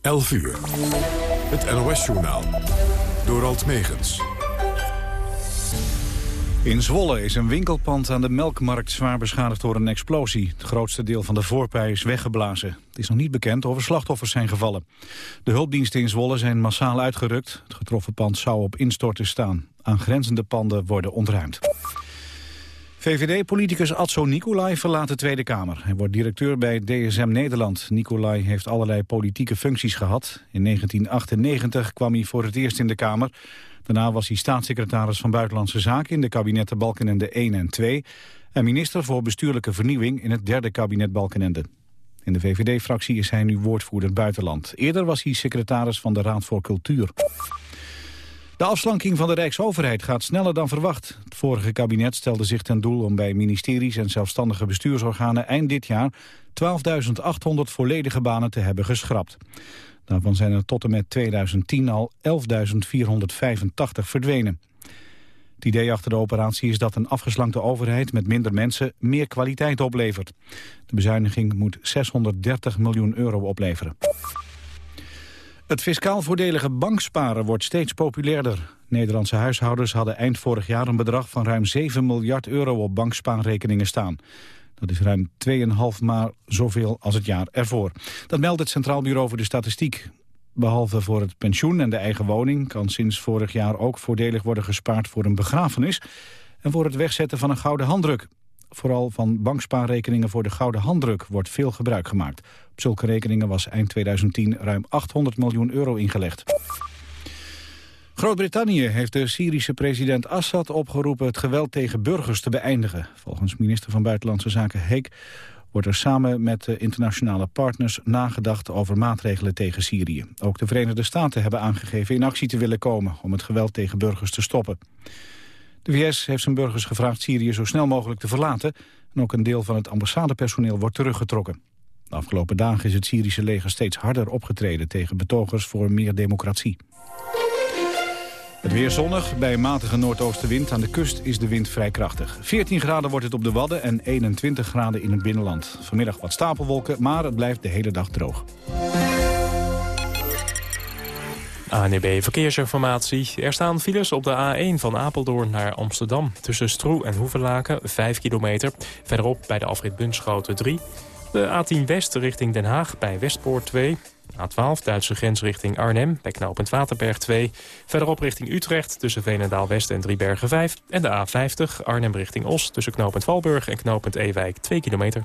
11 uur. Het NOS-journaal. Door Alt Megens. In Zwolle is een winkelpand aan de Melkmarkt zwaar beschadigd door een explosie. Het grootste deel van de voorpij is weggeblazen. Het is nog niet bekend of er slachtoffers zijn gevallen. De hulpdiensten in Zwolle zijn massaal uitgerukt. Het getroffen pand zou op instorten staan. Aangrenzende panden worden ontruimd. VVD-politicus Adso Nicolai verlaat de Tweede Kamer. Hij wordt directeur bij DSM Nederland. Nicolai heeft allerlei politieke functies gehad. In 1998 kwam hij voor het eerst in de Kamer. Daarna was hij staatssecretaris van Buitenlandse Zaken... in de kabinetten Balkenende 1 en 2... en minister voor bestuurlijke vernieuwing in het derde kabinet Balkenende. In de VVD-fractie is hij nu woordvoerder buitenland. Eerder was hij secretaris van de Raad voor Cultuur. De afslanking van de Rijksoverheid gaat sneller dan verwacht. Het vorige kabinet stelde zich ten doel om bij ministeries en zelfstandige bestuursorganen eind dit jaar 12.800 volledige banen te hebben geschrapt. Daarvan zijn er tot en met 2010 al 11.485 verdwenen. Het idee achter de operatie is dat een afgeslankte overheid met minder mensen meer kwaliteit oplevert. De bezuiniging moet 630 miljoen euro opleveren. Het fiscaal voordelige banksparen wordt steeds populairder. Nederlandse huishoudens hadden eind vorig jaar een bedrag van ruim 7 miljard euro op bankspaarrekeningen staan. Dat is ruim 2,5 maal zoveel als het jaar ervoor. Dat meldt het Centraal Bureau voor de Statistiek. Behalve voor het pensioen en de eigen woning... kan sinds vorig jaar ook voordelig worden gespaard voor een begrafenis... en voor het wegzetten van een gouden handdruk. Vooral van bankspaarrekeningen voor de gouden handdruk wordt veel gebruik gemaakt. Op zulke rekeningen was eind 2010 ruim 800 miljoen euro ingelegd. Groot-Brittannië heeft de Syrische president Assad opgeroepen het geweld tegen burgers te beëindigen. Volgens minister van Buitenlandse Zaken Heek wordt er samen met internationale partners nagedacht over maatregelen tegen Syrië. Ook de Verenigde Staten hebben aangegeven in actie te willen komen om het geweld tegen burgers te stoppen. De VS heeft zijn burgers gevraagd Syrië zo snel mogelijk te verlaten en ook een deel van het ambassadepersoneel wordt teruggetrokken. De afgelopen dagen is het Syrische leger steeds harder opgetreden tegen betogers voor meer democratie. Het weer zonnig. Bij een matige noordoostenwind aan de kust is de wind vrij krachtig. 14 graden wordt het op de Wadden en 21 graden in het binnenland. Vanmiddag wat stapelwolken, maar het blijft de hele dag droog. ANB Verkeersinformatie. Er staan files op de A1 van Apeldoorn naar Amsterdam. Tussen Stroe en Hoevelaken, 5 kilometer. Verderop bij de afrit Bunschoten 3. De A10 West richting Den Haag bij Westpoort 2. A12 Duitse grens richting Arnhem bij knooppunt Waterberg 2. Verderop richting Utrecht tussen Veenendaal West en Driebergen 5. En de A50 Arnhem richting Os tussen knooppunt Valburg en knooppunt Ewijk 2 kilometer.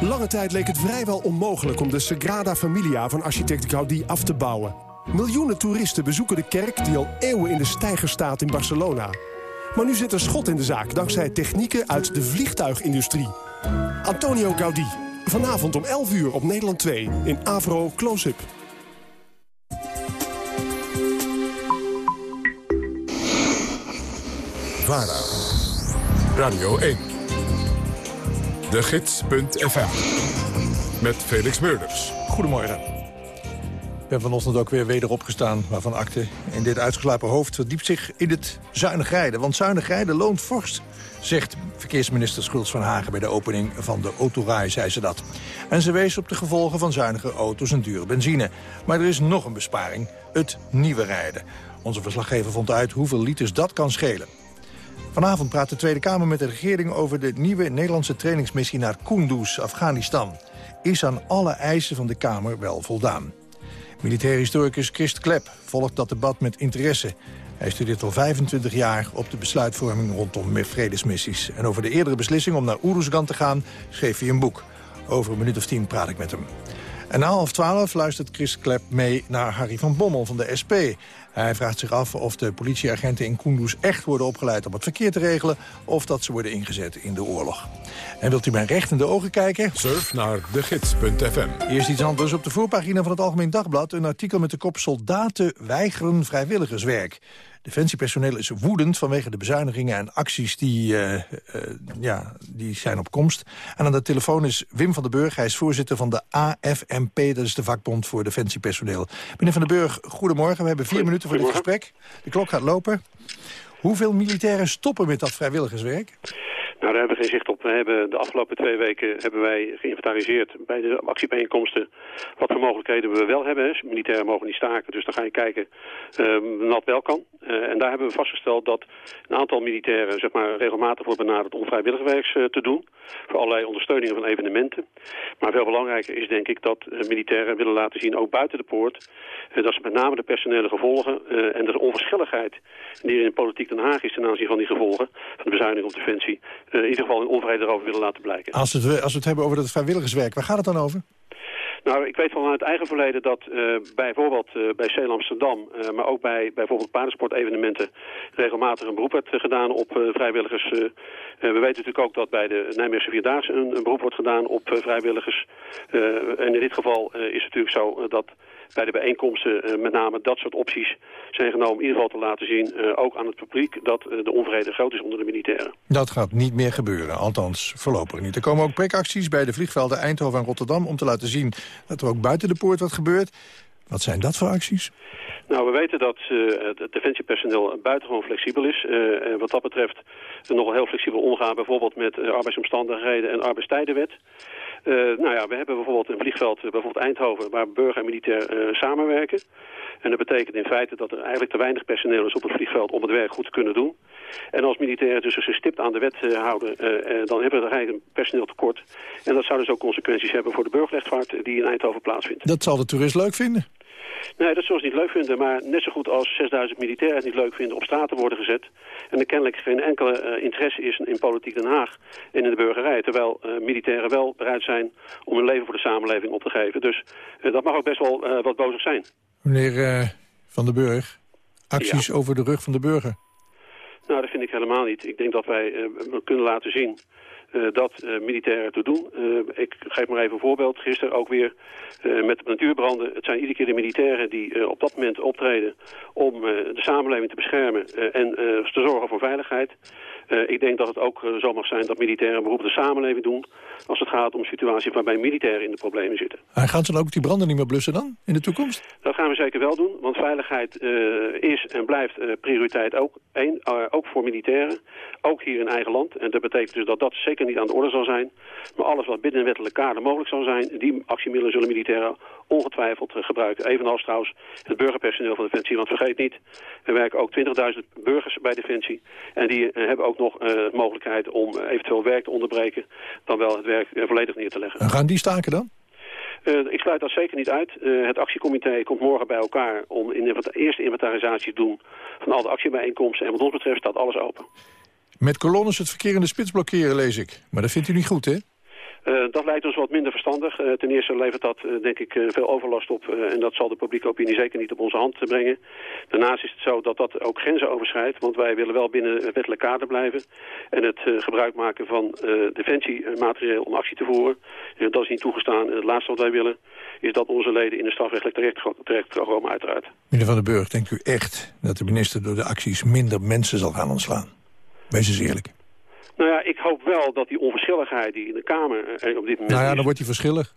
Lange tijd leek het vrijwel onmogelijk om de Sagrada Familia van architect Gaudí af te bouwen. Miljoenen toeristen bezoeken de kerk die al eeuwen in de stijger staat in Barcelona. Maar nu zit er schot in de zaak dankzij technieken uit de vliegtuigindustrie. Antonio Gaudí. Vanavond om 11 uur op Nederland 2 in Avro Close-up. VARA. Radio 1. De. Met Felix Meurders. Goedemorgen ben vanochtend ook weer weder opgestaan, waarvan akte in dit uitgeslapen hoofd verdiept zich in het zuinig rijden. Want zuinig rijden loont vorst, zegt verkeersminister Schultz van Hagen... bij de opening van de autorij, zei ze dat. En ze wees op de gevolgen van zuinige auto's en dure benzine. Maar er is nog een besparing, het nieuwe rijden. Onze verslaggever vond uit hoeveel liters dat kan schelen. Vanavond praat de Tweede Kamer met de regering over de nieuwe Nederlandse trainingsmissie naar Kunduz, Afghanistan. Is aan alle eisen van de Kamer wel voldaan? Militair historicus Christ Klep volgt dat debat met interesse. Hij studeert al 25 jaar op de besluitvorming rondom vredesmissies. En over de eerdere beslissing om naar Oeruzgan te gaan schreef hij een boek. Over een minuut of tien praat ik met hem. En na half twaalf luistert Chris Klep mee naar Harry van Bommel van de SP. Hij vraagt zich af of de politieagenten in Kunduz echt worden opgeleid om het verkeer te regelen... of dat ze worden ingezet in de oorlog. En wilt u mij recht in de ogen kijken? Surf naar degids.fm. Eerst iets anders. Op de voorpagina van het Algemeen Dagblad... een artikel met de kop Soldaten weigeren vrijwilligerswerk. Defensiepersoneel is woedend vanwege de bezuinigingen en acties die, uh, uh, ja, die zijn op komst. En aan de telefoon is Wim van den Burg. Hij is voorzitter van de AFMP, dat is de vakbond voor defensiepersoneel. Meneer van den Burg, goedemorgen. We hebben vier minuten voor dit gesprek. De klok gaat lopen. Hoeveel militairen stoppen met dat vrijwilligerswerk? Nou, daar hebben we geen zicht op. Hebben de afgelopen twee weken hebben wij geïnventariseerd bij de actiebijeenkomsten wat voor mogelijkheden we wel hebben. Militairen mogen niet staken, dus dan ga je kijken um, wat wel kan. Uh, en daar hebben we vastgesteld dat een aantal militairen zeg maar, regelmatig wordt benaderd om vrijwilligerswerks uh, te doen. Voor allerlei ondersteuningen van evenementen. Maar veel belangrijker is denk ik dat uh, militairen willen laten zien, ook buiten de poort, dat ze met name de personele gevolgen en de onverschilligheid die er in politiek Den Haag is ten aanzien van die gevolgen van de bezuiniging op defensie, in ieder geval in onvrede erover willen laten blijken. Als, het, als we het hebben over dat vrijwilligerswerk, waar gaat het dan over? Nou, ik weet van het eigen verleden dat uh, bijvoorbeeld uh, bij Ceel Amsterdam, uh, maar ook bij bijvoorbeeld paardensportevenementen, regelmatig een beroep werd gedaan op vrijwilligers. we weten natuurlijk ook dat bij de Nijmeegse Vierdaagse een, een beroep wordt gedaan op vrijwilligers. en in dit geval is het natuurlijk zo dat bij de bijeenkomsten uh, met name dat soort opties zijn genomen. In ieder geval te laten zien, uh, ook aan het publiek, dat uh, de onvrede groot is onder de militairen. Dat gaat niet meer gebeuren, althans voorlopig niet. Er komen ook prikacties bij de vliegvelden Eindhoven en Rotterdam... om te laten zien dat er ook buiten de poort wat gebeurt. Wat zijn dat voor acties? Nou, we weten dat uh, het defensiepersoneel buitengewoon flexibel is. Uh, en wat dat betreft nogal heel flexibel omgaan, bijvoorbeeld met uh, arbeidsomstandigheden en arbeidstijdenwet. Uh, nou ja, we hebben bijvoorbeeld een vliegveld, bijvoorbeeld Eindhoven, waar burger en militair uh, samenwerken. En dat betekent in feite dat er eigenlijk te weinig personeel is op het vliegveld om het werk goed te kunnen doen. En als militairen dus zich stipt aan de wet houden, dan hebben we er eigenlijk een personeeltekort. En dat zou dus ook consequenties hebben voor de burgerrechtvaart die in Eindhoven plaatsvindt. Dat zal de toerist leuk vinden? Nee, dat zullen ze niet leuk vinden. Maar net zo goed als 6000 militairen het niet leuk vinden op straat te worden gezet. En er kennelijk geen enkele uh, interesse is in politiek Den Haag en in de burgerij. Terwijl uh, militairen wel bereid zijn om hun leven voor de samenleving op te geven. Dus uh, dat mag ook best wel wat bozig zijn. Meneer Van den Burg, acties ja. over de rug van de burger? Nou, dat vind ik helemaal niet. Ik denk dat wij kunnen laten zien dat uh, militairen te doen. Uh, ik geef maar even een voorbeeld. Gisteren ook weer met natuurbranden. Het zijn iedere keer de militairen die op dat moment optreden om de samenleving te beschermen en te zorgen voor veiligheid. Ik denk dat het ook zo mag zijn dat militairen beroep de samenleving doen als het gaat om situaties waarbij militairen in de problemen zitten. En gaan ze dan ook die branden niet meer blussen dan in de toekomst? Dat gaan we zeker wel doen, want veiligheid is en blijft prioriteit ook, één, ook voor militairen. Ook hier in eigen land. En dat betekent dus dat dat zeker niet aan de orde zal zijn. Maar alles wat binnen een wettelijke kader mogelijk zal zijn... die actiemiddelen zullen militairen ongetwijfeld gebruiken. Evenals trouwens het burgerpersoneel van Defensie. Want vergeet niet, er werken ook 20.000 burgers bij Defensie. En die uh, hebben ook nog uh, de mogelijkheid om eventueel werk te onderbreken... dan wel het werk volledig neer te leggen. En gaan die staken dan? Uh, ik sluit dat zeker niet uit. Uh, het actiecomité komt morgen bij elkaar om in de eerste inventarisatie te doen van al de actiebijeenkomsten. En wat ons betreft staat alles open. Met kolonnes het verkeer in de spits blokkeren, lees ik. Maar dat vindt u niet goed, hè? Uh, dat lijkt ons wat minder verstandig. Uh, ten eerste levert dat uh, denk ik veel overlast op en dat zal de publieke opinie zeker niet op onze hand brengen. Daarnaast is het zo dat dat ook grenzen overschrijdt, want wij willen wel binnen wettelijk kader blijven. En het gebruik maken van defensiematerieel om actie te voeren, dat is niet toegestaan. En het laatste wat wij willen is dat onze leden in de strafrechtelijk terecht, terecht uiteraard. Meneer Van den Burg, denkt u echt dat de minister door de acties minder mensen zal gaan ontslaan? Wees eens eerlijk. Nou ja, ik hoop wel dat die onverschilligheid die in de Kamer er op dit moment Nou ja, dan is, wordt hij verschillig.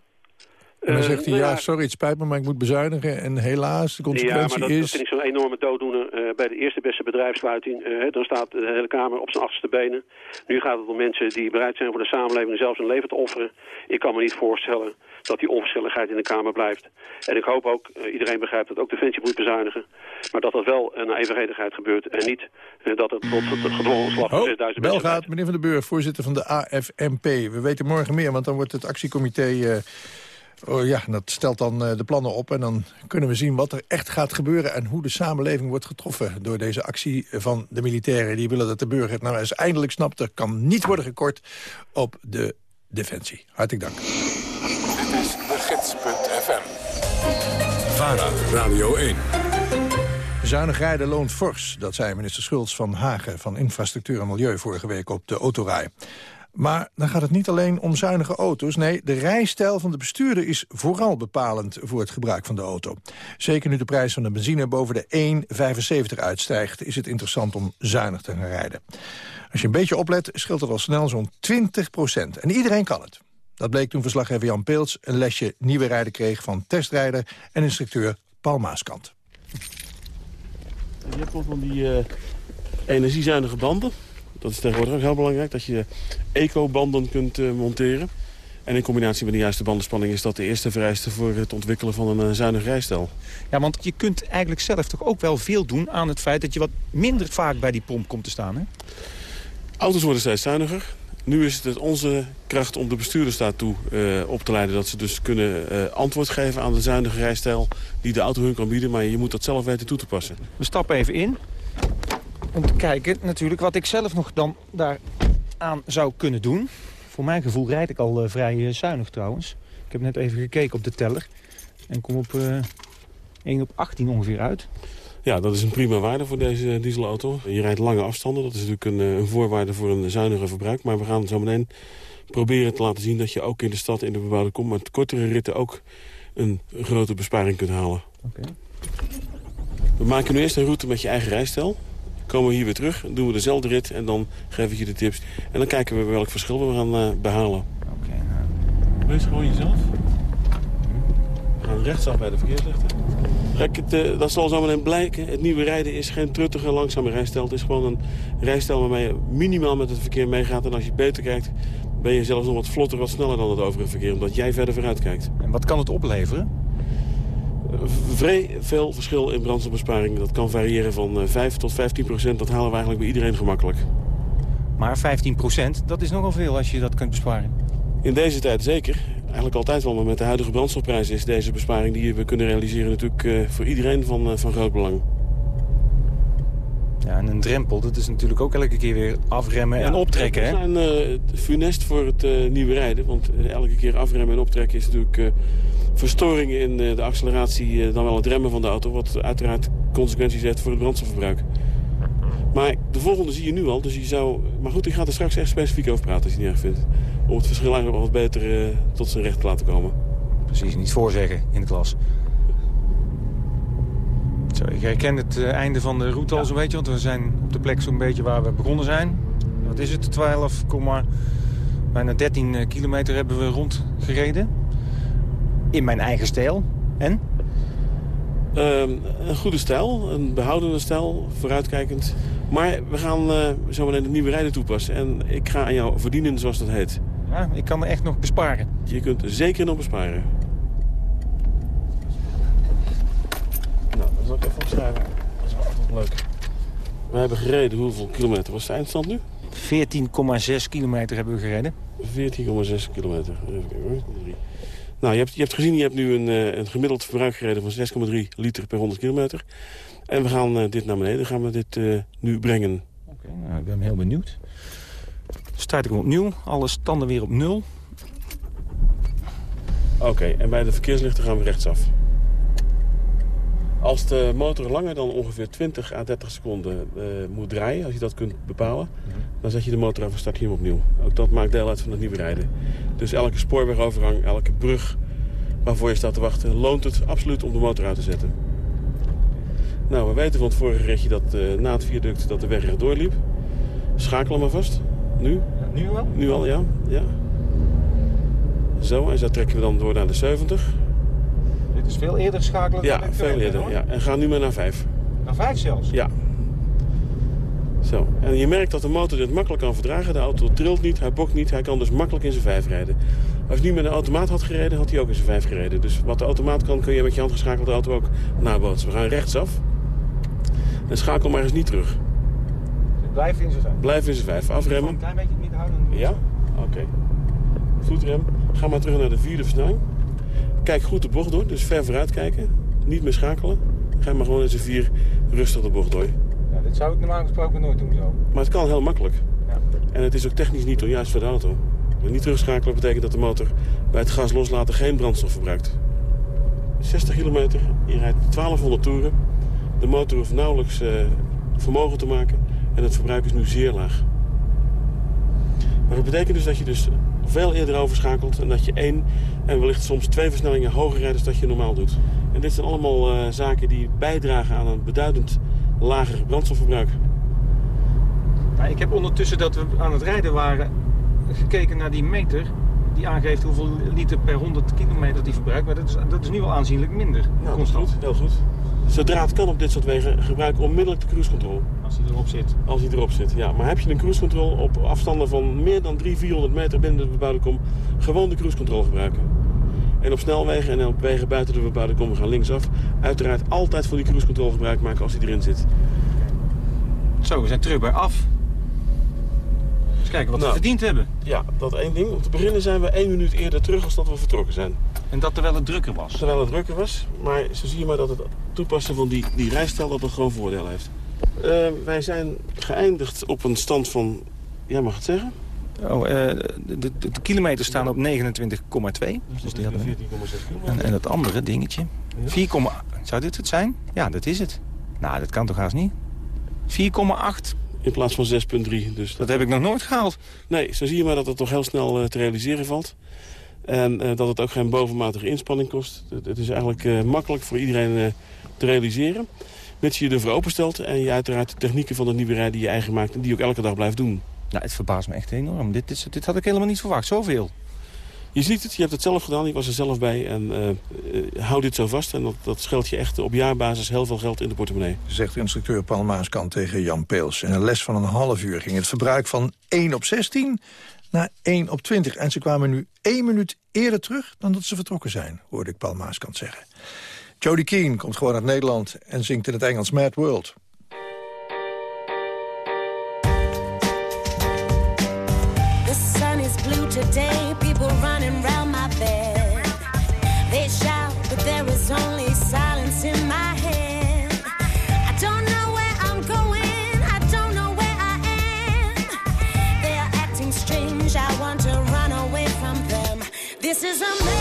En dan zegt hij, nou ja, ja, sorry, het spijt me, maar ik moet bezuinigen. En helaas, de Ja, consequentie maar dat, dat is... vind ik zo'n enorme dooddoener. Eh, bij de eerste beste bedrijfssluiting, eh, dan staat de hele Kamer op zijn achterste benen. Nu gaat het om mensen die bereid zijn voor de samenleving zelfs hun leven te offeren. Ik kan me niet voorstellen dat die onverschilligheid in de Kamer blijft. En ik hoop ook, eh, iedereen begrijpt dat ook Defensie moet bezuinigen. Maar dat dat wel een evenredigheid gebeurt. En niet eh, dat het tot het gedwongen ontslag van Oh, 6000 bel mensen gaat, meneer Van den Burg, voorzitter van de AFMP. We weten morgen meer, want dan wordt het actiecomité... eh, oh ja, dat stelt dan de plannen op. En dan kunnen we zien wat er echt gaat gebeuren... en hoe de samenleving wordt getroffen door deze actie van de militairen. Die willen dat de burger het nou eens eindelijk snapt. Er kan niet worden gekort op de defensie. Hartelijk dank. Radio 1. Zuinig rijden loont fors, dat zei minister Schultz van Hagen... van Infrastructuur en Milieu vorige week op de autorij. Maar dan gaat het niet alleen om zuinige auto's. Nee, de rijstijl van de bestuurder is vooral bepalend voor het gebruik van de auto. Zeker nu de prijs van de benzine boven de 1,75 uitstijgt... is het interessant om zuinig te gaan rijden. Als je een beetje oplet, scheelt het al snel zo'n 20 procent. En iedereen kan het. Dat bleek toen verslaggever Jan Peels een lesje nieuwe rijden kreeg... van testrijder en instructeur Paul Maaskant. Je hebt nog van die uh, energiezuinige banden. Dat is tegenwoordig ook heel belangrijk, dat je eco-banden kunt uh, monteren. En in combinatie met de juiste bandenspanning is dat de eerste vereiste voor het ontwikkelen van een uh, zuinig rijstijl. Ja, want je kunt eigenlijk zelf toch ook wel veel doen aan het feit dat je wat minder vaak bij die pomp komt te staan, hè? Auto's worden steeds zuiniger. Nu is het onze kracht om de bestuurders daartoe uh, op te leiden... dat ze dus kunnen uh, antwoord geven aan de zuinige rijstijl die de auto hun kan bieden. Maar je moet dat zelf weten toe te passen. We stappen even in om te kijken natuurlijk wat ik zelf nog dan daaraan zou kunnen doen. Voor mijn gevoel rijd ik al uh, vrij zuinig trouwens. Ik heb net even gekeken op de teller en kom op 1 op 18 ongeveer uit. Ja, dat is een prima waarde voor deze dieselauto. Je rijdt lange afstanden, dat is natuurlijk een, een voorwaarde voor een zuiniger verbruik. Maar we gaan zo meteen proberen te laten zien dat je ook in de stad in de bebouwde kom... met kortere ritten ook een grote besparing kunt halen. Okay. We maken nu eerst een route met je eigen rijstijl. Komen we hier weer terug, doen we dezelfde rit en dan geef ik je de tips. En dan kijken we welk verschil we gaan uh, behalen. Oké. Okay, nou. Wees gewoon jezelf. We gaan rechtsaf bij de verkeerslichten. Uh, dat zal zo meteen blijken. Het nieuwe rijden is geen truttige, langzame rijstijl. Het is gewoon een rijstijl waarmee je minimaal met het verkeer meegaat. En als je beter kijkt, ben je zelfs nog wat vlotter, wat sneller dan het overige verkeer. Omdat jij verder vooruit kijkt. En wat kan het opleveren? Vrij veel verschil in brandstofbesparing. Dat kan variëren van uh, 5 tot 15 procent. Dat halen we eigenlijk bij iedereen gemakkelijk. Maar 15 procent, dat is nogal veel als je dat kunt besparen. In deze tijd zeker eigenlijk altijd wel, maar met de huidige brandstofprijs is deze besparing die we kunnen realiseren natuurlijk uh, voor iedereen van, uh, van groot belang. Ja, en een drempel, dat is natuurlijk ook elke keer weer afremmen ja, en optrekken. We zijn uh, funest voor het nieuwe rijden, want elke keer afremmen en optrekken is natuurlijk verstoringen in de acceleratie dan wel het remmen van de auto, wat uiteraard consequenties heeft voor het brandstofverbruik. Maar de volgende zie je nu al, dus je zou... Maar goed, ik ga er straks echt specifiek over praten als je het niet erg vindt. Om het verschil eigenlijk wat beter uh, tot zijn recht te laten komen. Precies, niet voorzeggen in de klas. Zo, ik herken het uh, einde van de route al zo'n beetje, want we zijn op de plek zo'n beetje waar we begonnen zijn. Wat is het, 12, bijna 13 kilometer hebben we rondgereden. In mijn eigen stijl. En? Uh, een goede stijl, een behoudende stijl, vooruitkijkend. Maar we gaan uh, zo meteen het nieuwe rijden toepassen. En ik ga aan jou verdienen, zoals dat heet. Ja, ik kan me echt nog besparen. Je kunt zeker nog besparen. Nou, dat zal ik even opschrijven. Dat is wel altijd leuk. We hebben gereden, hoeveel kilometer was de eindstand nu? 14,6 kilometer hebben we gereden. 14,6 kilometer. Even kijken hoor. Nou, je hebt, je hebt gezien, je hebt nu een, uh, een gemiddeld verbruik gereden van 6,3 liter per 100 kilometer. En we gaan uh, dit naar beneden, gaan we dit uh, nu brengen. Oké, okay, nou, ik ben heel benieuwd. Start ik opnieuw, alle standen weer op nul. Oké, okay, en bij de verkeerslichten gaan we rechtsaf. Als de motor langer dan ongeveer 20 à 30 seconden uh, moet draaien, als je dat kunt bepalen, -hmm. dan zet je de motor af en start je hem opnieuw. Ook dat maakt deel uit van het nieuwe rijden. Dus elke spoorwegovergang, elke brug waarvoor je staat te wachten, loont het absoluut om de motor uit te zetten. Nou, we weten van het vorige ritje dat uh, na het viaduct dat de weg rechtdoor liep. Schakelen maar vast. Nu? Ja, nu al? Nu al, ja. ja. Zo, en zo trekken we dan door naar de 70. Dit is veel eerder schakelen ja, dan veel eerder. Hoor. Ja, en ga nu maar naar 5. Naar 5 zelfs? Ja. Zo. En je merkt dat de motor dit makkelijk kan verdragen. De auto trilt niet, hij bokt niet. Hij kan dus makkelijk in zijn 5 rijden. Als hij nu met een automaat had gereden, had hij ook in zijn 5 gereden. Dus wat de automaat kan, kun je met je handgeschakelde auto ook nabootsen. We gaan rechtsaf. En schakel maar eens niet terug. Blijf in zijn 5? Blijf in zijn 5. Afremmen. Een klein beetje het midden houden. Ja? Oké. Okay. Voetrem. Ga maar terug naar de vierde versnelling. Kijk goed de bocht door, dus ver vooruit kijken. Niet meer schakelen. Ga maar gewoon in zijn 4 rustig de bocht door. Ja, dit zou ik normaal gesproken nooit doen zo. Maar het kan heel makkelijk. Ja. En het is ook technisch niet onjuist voor de auto. Maar niet terugschakelen betekent dat de motor bij het gas loslaten geen brandstof verbruikt. 60 kilometer, je rijdt 1200 toeren. De motor hoeft nauwelijks uh, vermogen te maken en het verbruik is nu zeer laag. Maar dat betekent dus dat je dus veel eerder overschakelt... en dat je één en wellicht soms twee versnellingen hoger rijdt... dan dat je normaal doet. En dit zijn allemaal uh, zaken die bijdragen aan een beduidend lager brandstofverbruik. Nou, ik heb ondertussen dat we aan het rijden waren gekeken naar die meter... die aangeeft hoeveel liter per 100 kilometer die verbruikt. Maar dat is, dat is nu al aanzienlijk minder. Nou, dat is goed, heel goed. Zodra het kan op dit soort wegen, gebruik onmiddellijk de cruise control. Als hij erop zit. Als hij erop zit, ja. Maar heb je een cruise control op afstanden van meer dan 300, 400 meter binnen de bebouwde kom... gewoon de cruise control gebruiken. En op snelwegen en op wegen buiten de bebouwde kom we gaan linksaf. Uiteraard altijd van die cruise control gebruik maken als hij erin zit. Zo, we zijn terug bij af. Eens kijken wat we nou, verdiend hebben. Ja, dat één ding. Om te beginnen zijn we één minuut eerder terug als dat we vertrokken zijn. En dat terwijl het drukker was? Terwijl het drukker was. Maar zo zie je maar dat het toepassen van die, die rijstijl dat dat gewoon voordeel heeft. Uh, wij zijn geëindigd op een stand van... Jij mag het zeggen? Oh, uh, de, de, de, kilometers staan op 29,2. Dus die hadden en, en dat andere dingetje. 4, zou dit het zijn? Ja, dat is het. Nou, dat kan toch haast niet? 4,8 in plaats van 6,3. Dus dat... heb ik nog nooit gehaald. Nee, zo zie je maar dat het toch heel snel uh, te realiseren valt. En uh, dat het ook geen bovenmatige inspanning kost. Het, is eigenlijk uh, makkelijk voor iedereen te realiseren. Mits je je ervoor openstelt en je uiteraard de technieken van de nieuwe rij die je eigen maakt... en die ook elke dag blijft doen. Nou, het verbaast me echt enorm. Dit, dit, dit had ik helemaal niet verwacht, zoveel. Je ziet het, je hebt het zelf gedaan, ik was er zelf bij. En uh, hou dit zo vast en dat, dat scheelt je echt op jaarbasis heel veel geld in de portemonnee. Zegt instructeur Paul Maaskant tegen Jan Peels. In een les van een half uur ging het verbruik van 1 op 16 naar 1 op 20. En ze kwamen nu één minuut eerder terug dan dat ze vertrokken zijn, hoorde ik Paul Maaskant zeggen. Jodie Keane komt gewoon uit Nederland en zingt in het Engels Mad World. This is a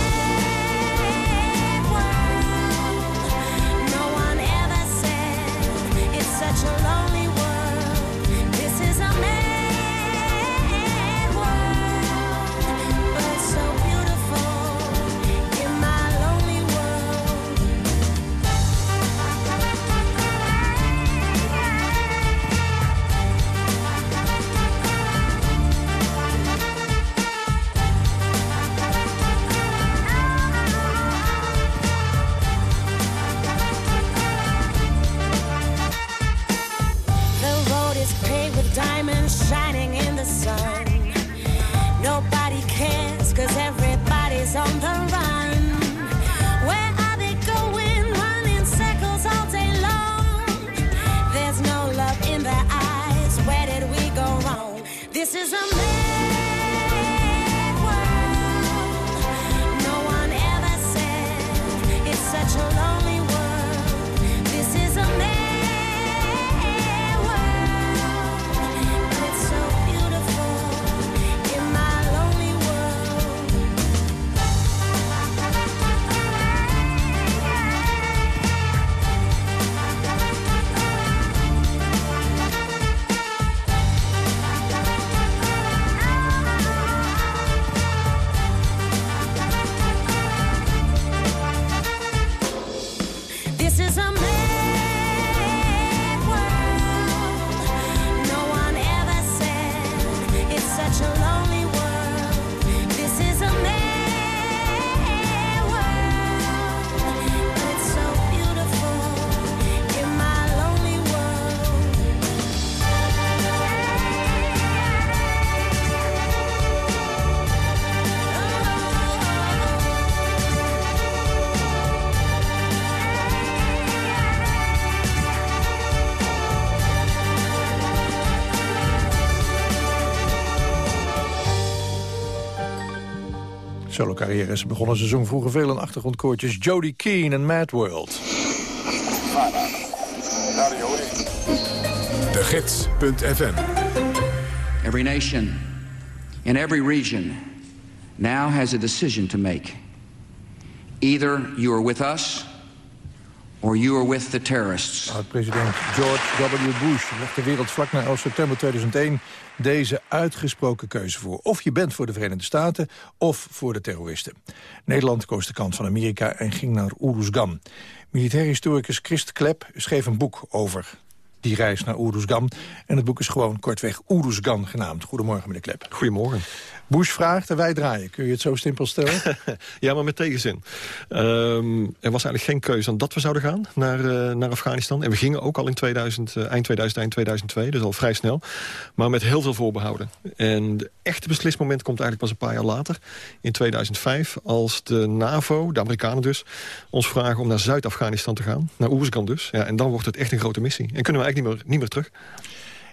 Solo-carrière is begonnen. Ze zong vroeger veel in achtergrondkoortjes. Jodie Keane en Mad World. De Gids.fm Every nation in every region now has a decision to make. Either you are with us or you are with the terrorists. Oud-president George W. Bush legt de wereld vlak na 11 september 2001 deze uitgesproken keuze voor. Of je bent voor de Verenigde Staten of voor de terroristen. Nederland koos de kant van Amerika en ging naar Uruzgan. Militair historicus Christ Klep schreef een boek over die reis naar Uruzgan. En het boek is gewoon kortweg Uruzgan genaamd. Goedemorgen, meneer Klep. Goedemorgen. Bush vraagt en wij draaien. Kun je het zo simpel stellen? ja, maar met tegenzin. Um, er was eigenlijk geen keuze dan dat we zouden gaan naar, uh, naar Afghanistan. En we gingen ook al in 2000, uh, eind 2000, eind 2002, dus al vrij snel. Maar met heel veel voorbehouden. En de echte beslismoment komt eigenlijk pas een paar jaar later. In 2005, als de NAVO, de Amerikanen dus, ons vragen om naar Zuid-Afghanistan te gaan. Naar Oerskan dus. Ja, en dan wordt het echt een grote missie. En kunnen we eigenlijk niet meer, niet meer terug.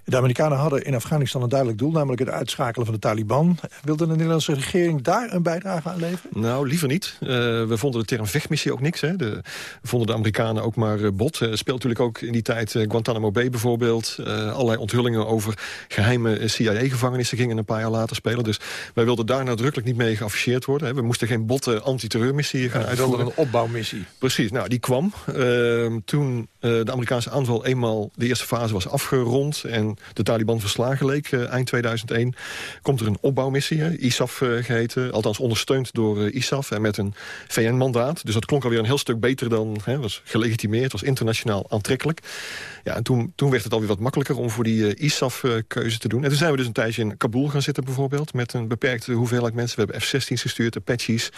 De Amerikanen hadden in Afghanistan een duidelijk doel... namelijk het uitschakelen van de Taliban. Wilde de Nederlandse regering daar een bijdrage aan leveren? Nou, liever niet. Uh, we vonden de term vechtmissie ook niks. Hè. De, we vonden de Amerikanen ook maar uh, bot. Uh, speelt natuurlijk ook in die tijd Guantanamo Bay bijvoorbeeld. allerlei onthullingen over geheime CIA-gevangenissen gingen een paar jaar later spelen. Dus wij wilden daar nadrukkelijk niet mee geafficheerd worden. Hè. We moesten geen botte antiterreurmissie gaan ja, uitvoeren. een opbouwmissie. Precies. Nou, die kwam ehm, toen de Amerikaanse aanval eenmaal de eerste fase was afgerond... en de Taliban verslagen leek, uh, eind 2001... komt er een opbouwmissie, ISAF uh, geheten. Althans ondersteund door uh, ISAF en met een VN-mandaat. Dus dat klonk alweer een heel stuk beter dan... Hè, was gelegitimeerd, was internationaal aantrekkelijk. Ja, en toen, toen werd het alweer wat makkelijker om voor die ISAF-keuze te doen. En toen zijn we dus een tijdje in Kabul gaan zitten bijvoorbeeld... met een beperkte hoeveelheid mensen. We hebben F-16's gestuurd, Apaches.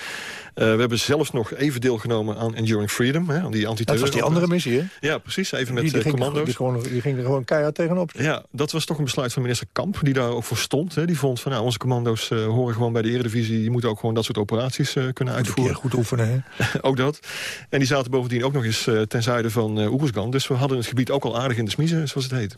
we hebben zelfs nog even deelgenomen aan Enduring Freedom. Hè, die dat was die andere missie, hè? Ja, precies. Even met die, die commando's. Die, gewoon, die ging er gewoon keihard tegenop. Ja, dat was toch een besluit van minister Kamp, die daar ook voor stond. Hè. Die vond van, nou, onze commando's uh, horen gewoon bij de Eredivisie. Die moeten ook gewoon dat soort operaties uh, kunnen uitvoeren. goed oefenen, hè? ook dat. En die zaten bovendien ook nog eens uh, ten zuiden van uh. Dus we hadden het gebied ook al aardig in de smiezen, zoals het heet.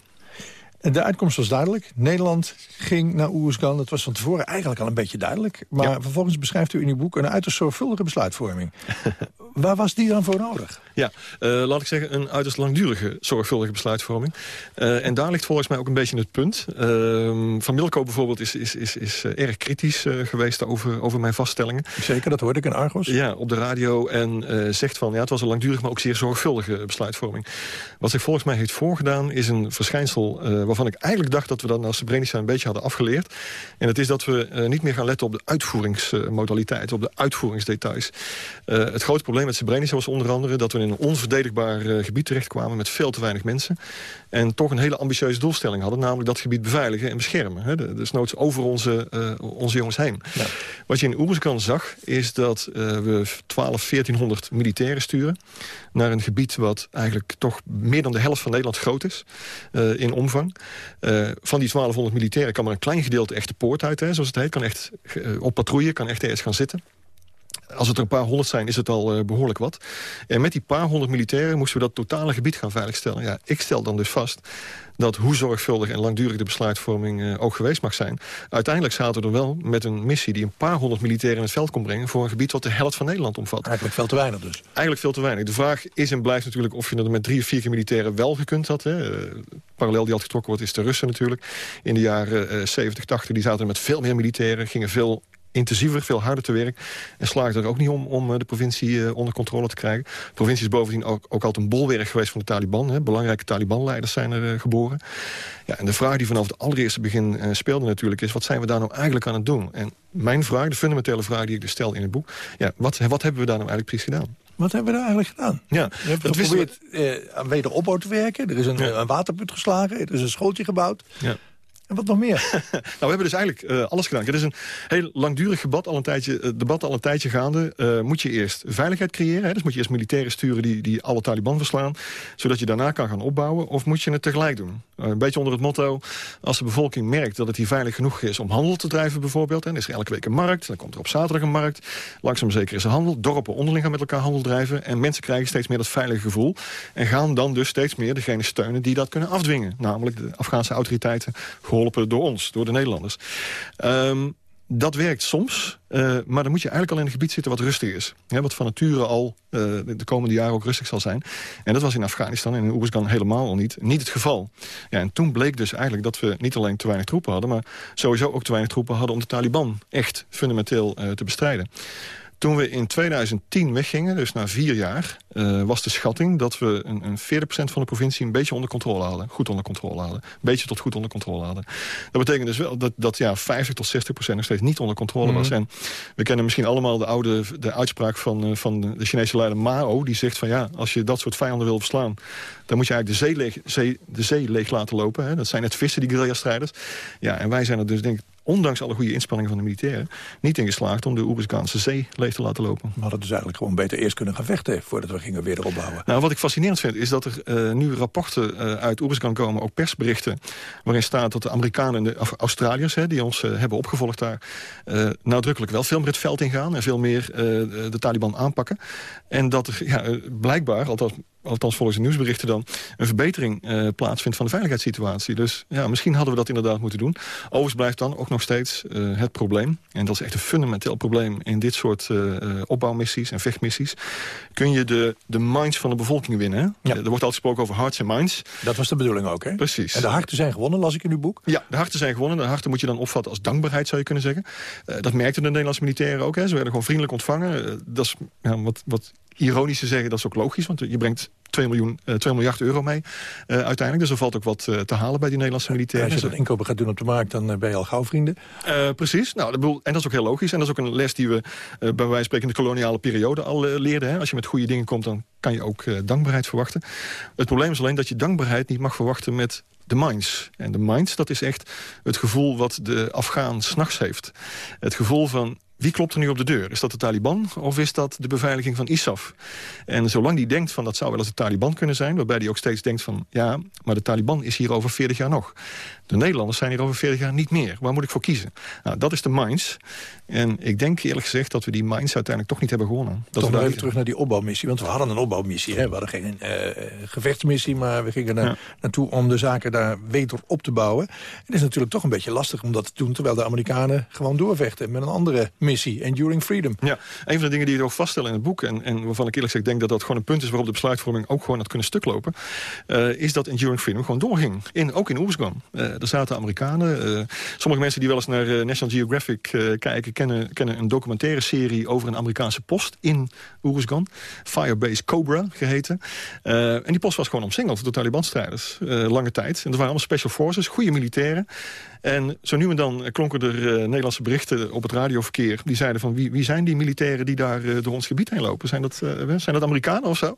En de uitkomst was duidelijk. Nederland ging naar Oeruzgan. Dat was van tevoren eigenlijk al een beetje duidelijk. Maar ja. vervolgens beschrijft u in uw boek een uiterst zorgvuldige besluitvorming. Waar was die dan voor nodig? Ja, uh, laat ik zeggen een uiterst langdurige zorgvuldige besluitvorming. Uh, en daar ligt volgens mij ook een beetje het punt. Uh, van Milko bijvoorbeeld is, is, is, is erg kritisch geweest over, over mijn vaststellingen. Zeker, dat hoorde ik in Argos. Ja, op de radio. En zegt van, ja, het was een langdurige, maar ook zeer zorgvuldige besluitvorming. Wat zich volgens mij heeft voorgedaan is een verschijnsel... waarvan ik eigenlijk dacht dat we dat naar Srebrenica een beetje hadden afgeleerd. En dat is dat we niet meer gaan letten op de uitvoeringsmodaliteit, op de uitvoeringsdetails. het grote probleem met Srebrenica was onder andere... dat we in een onverdedigbaar uh, gebied terechtkwamen met veel te weinig mensen. En toch een hele ambitieuze doelstelling hadden. Namelijk dat gebied beveiligen en beschermen. Hè. Dus noods over onze, uh, onze jongens heen. Ja. Wat je in Oeruzkan zag is dat uh, we 12, 1400 militairen sturen. Naar een gebied wat eigenlijk toch meer dan de helft van Nederland groot is. in omvang. van die 1200 militairen kan maar een klein gedeelte echt de poort uit. Hè, zoals het heet. Kan echt op patrouille, kan echt ergens gaan zitten. Als het er een paar honderd zijn, is het al uh, behoorlijk wat. En met die paar honderd militairen moesten we dat totale gebied gaan veiligstellen. Ja, ik stel dan dus vast dat hoe zorgvuldig en langdurig de besluitvorming uh, ook geweest mag zijn... uiteindelijk zaten we er wel met een missie die een paar honderd militairen in het veld kon brengen... voor een gebied wat de helft van Nederland omvat. Eigenlijk veel te weinig dus. Eigenlijk veel te weinig. De vraag is en blijft natuurlijk of je er met drie of vier keer militairen wel gekund had. Hè. Uh, parallel die altijd getrokken wordt is de Russen natuurlijk. In de jaren uh, 70, 80, die zaten er met veel meer militairen... gingen veel intensiever, veel harder te werk. En slaagde er ook niet om om de provincie uh, onder controle te krijgen. De provincie is bovendien ook, ook altijd een bolwerk geweest van de Taliban. Hè. Belangrijke Taliban-leiders zijn er uh, geboren. Ja, en de vraag die vanaf het allereerste begin speelde natuurlijk is... wat zijn we daar nou eigenlijk aan het doen? En mijn vraag, de fundamentele vraag die ik dus stel in het boek... Ja, wat, wat hebben we daar nou eigenlijk precies gedaan? Wat hebben we daar eigenlijk gedaan? Ja, we hebben geprobeerd we... aan wederopbouw te werken. Er is een, ja. een waterput geslagen, er is een schooltje gebouwd. Ja. En wat nog meer? nou, we hebben dus eigenlijk uh, alles gedaan. Het is een heel langdurig debat al een tijdje, uh, debat al een tijdje gaande. Uh, moet je eerst veiligheid creëren. Hè? Dus moet je eerst militairen sturen die, die alle Taliban verslaan. Zodat je daarna kan gaan opbouwen. Of moet je het tegelijk doen? een beetje onder het motto... als de bevolking merkt dat het hier veilig genoeg is om handel te drijven bijvoorbeeld... en is er elke week een markt, dan komt er op zaterdag een markt... langzaam zeker is er handel, dorpen onderling gaan met elkaar handel drijven... en mensen krijgen steeds meer dat veilige gevoel... en gaan dan dus steeds meer degene steunen die dat kunnen afdwingen. Namelijk de Afghaanse autoriteiten geholpen door ons, door de Nederlanders. Um, dat werkt soms, uh, maar dan moet je eigenlijk al in een gebied zitten wat rustig is. Hè, wat van nature al uh, de komende jaren ook rustig zal zijn. En dat was in Afghanistan en in Oeruzgan helemaal al niet, niet het geval. Ja, en toen bleek dus eigenlijk dat we niet alleen te weinig troepen hadden... maar sowieso ook te weinig troepen hadden om de Taliban echt fundamenteel uh, te bestrijden. Toen we in 2010 weggingen, dus na vier jaar... Uh, was de schatting dat we een, een 40% van de provincie... een beetje onder controle hadden. Goed onder controle hadden. Een beetje tot goed onder controle hadden. Dat betekent dus wel dat, dat ja, 50 tot 60% nog steeds niet onder controle was. En we kennen misschien allemaal de oude de uitspraak van, uh, van de Chinese leider Mao... die zegt van ja, als je dat soort vijanden wil verslaan... dan moet je eigenlijk de zee leeg, zee, de zee leeg laten lopen. Hè. Dat zijn net vissen, die guerrilla-strijders. Ja, en wij zijn er dus denk ik ondanks alle goede inspanningen van de militairen... niet in geslaagd om de Oerbiscaanse zee leeg te laten lopen. We hadden dus eigenlijk gewoon beter eerst kunnen gaan vechten... voordat we gingen weer opbouwen. Nou, wat ik fascinerend vind, is dat er uh, nu rapporten uh, uit Oerbiscan komen... ook persberichten, waarin staat dat de Amerikanen en de Australiërs... Hè, die ons uh, hebben opgevolgd daar, nadrukkelijk wel veel meer het veld ingaan... en veel meer de Taliban aanpakken. En dat er ja, blijkbaar, althans althans volgens de nieuwsberichten dan... een verbetering uh, plaatsvindt van de veiligheidssituatie. Dus ja, misschien hadden we dat inderdaad moeten doen. Overigens blijft dan ook nog steeds uh, het probleem... en dat is echt een fundamenteel probleem in dit soort uh, opbouwmissies en vechtmissies... kun je de, de minds van de bevolking winnen. Ja. er wordt altijd gesproken over hearts en minds. Dat was de bedoeling ook, hè? Precies. En de harten zijn gewonnen, las ik in uw boek? Ja, de harten zijn gewonnen. De harten moet je dan opvatten als dankbaarheid, zou je kunnen zeggen. dat merkten de Nederlandse militairen ook. Hè. Ze werden gewoon vriendelijk ontvangen. dat is ja, wat, wat ironisch te zeggen, dat is ook logisch. Want je brengt 2, miljoen, uh, 2 miljard euro mee uh, uiteindelijk. Dus er valt ook wat uh, te halen bij die Nederlandse militairen. als je dat inkopen gaat doen op de markt, dan ben je al gauw vrienden. precies. Nou, dat bedoel, en dat is ook heel logisch. En dat is ook een les die we bij wijze van spreken in de koloniale periode al leerden. Hè. Als je met goede dingen komt, dan kan je ook dankbaarheid verwachten. Het probleem is alleen dat je dankbaarheid niet mag verwachten met de minds. En de minds, dat is echt het gevoel wat de Afghaan s'nachts heeft. Het gevoel van wie klopt er nu op de deur? Is dat de Taliban of is dat de beveiliging van ISAF? En zolang die denkt van dat zou wel eens de Taliban kunnen zijn... waarbij die ook steeds denkt van ja, maar de Taliban is hier over 40 jaar nog. De Nederlanders zijn hier over 40 jaar niet meer. Waar moet ik voor kiezen? Nou, dat is de minds. En ik denk eerlijk gezegd dat we die minds uiteindelijk toch niet hebben gewonnen. Dat toch nog even terug naar die opbouwmissie. Want we hadden een opbouwmissie. Hè? We hadden geen uh, gevechtsmissie, maar we gingen naar, naartoe om de zaken daar beter op te bouwen. Het is natuurlijk toch een beetje lastig om dat te doen... terwijl de Amerikanen gewoon doorvechten met een andere missie, Enduring Freedom. Ja, een van de dingen die je ook vaststellen in het boek... En, en waarvan ik eerlijk gezegd denk dat dat gewoon een punt is... waarop de besluitvorming ook gewoon had kunnen stuk lopen... Uh, is dat Enduring Freedom gewoon doorging. In, ook in Oersgan. Uh, er zaten Amerikanen. Uh, sommige mensen die wel eens naar National Geographic kijken... Kennen, kennen een documentaire serie over een Amerikaanse post in Oersgan. Firebase Cobra geheten. en die post was gewoon omsingeld door Taliban-strijders. lange tijd. En dat waren allemaal special forces, goede militairen. En zo nu en dan klonken er Nederlandse berichten op het radioverkeer. Die zeiden van wie, wie zijn die militairen die daar door ons gebied heen lopen? Zijn dat, zijn dat Amerikanen of zo?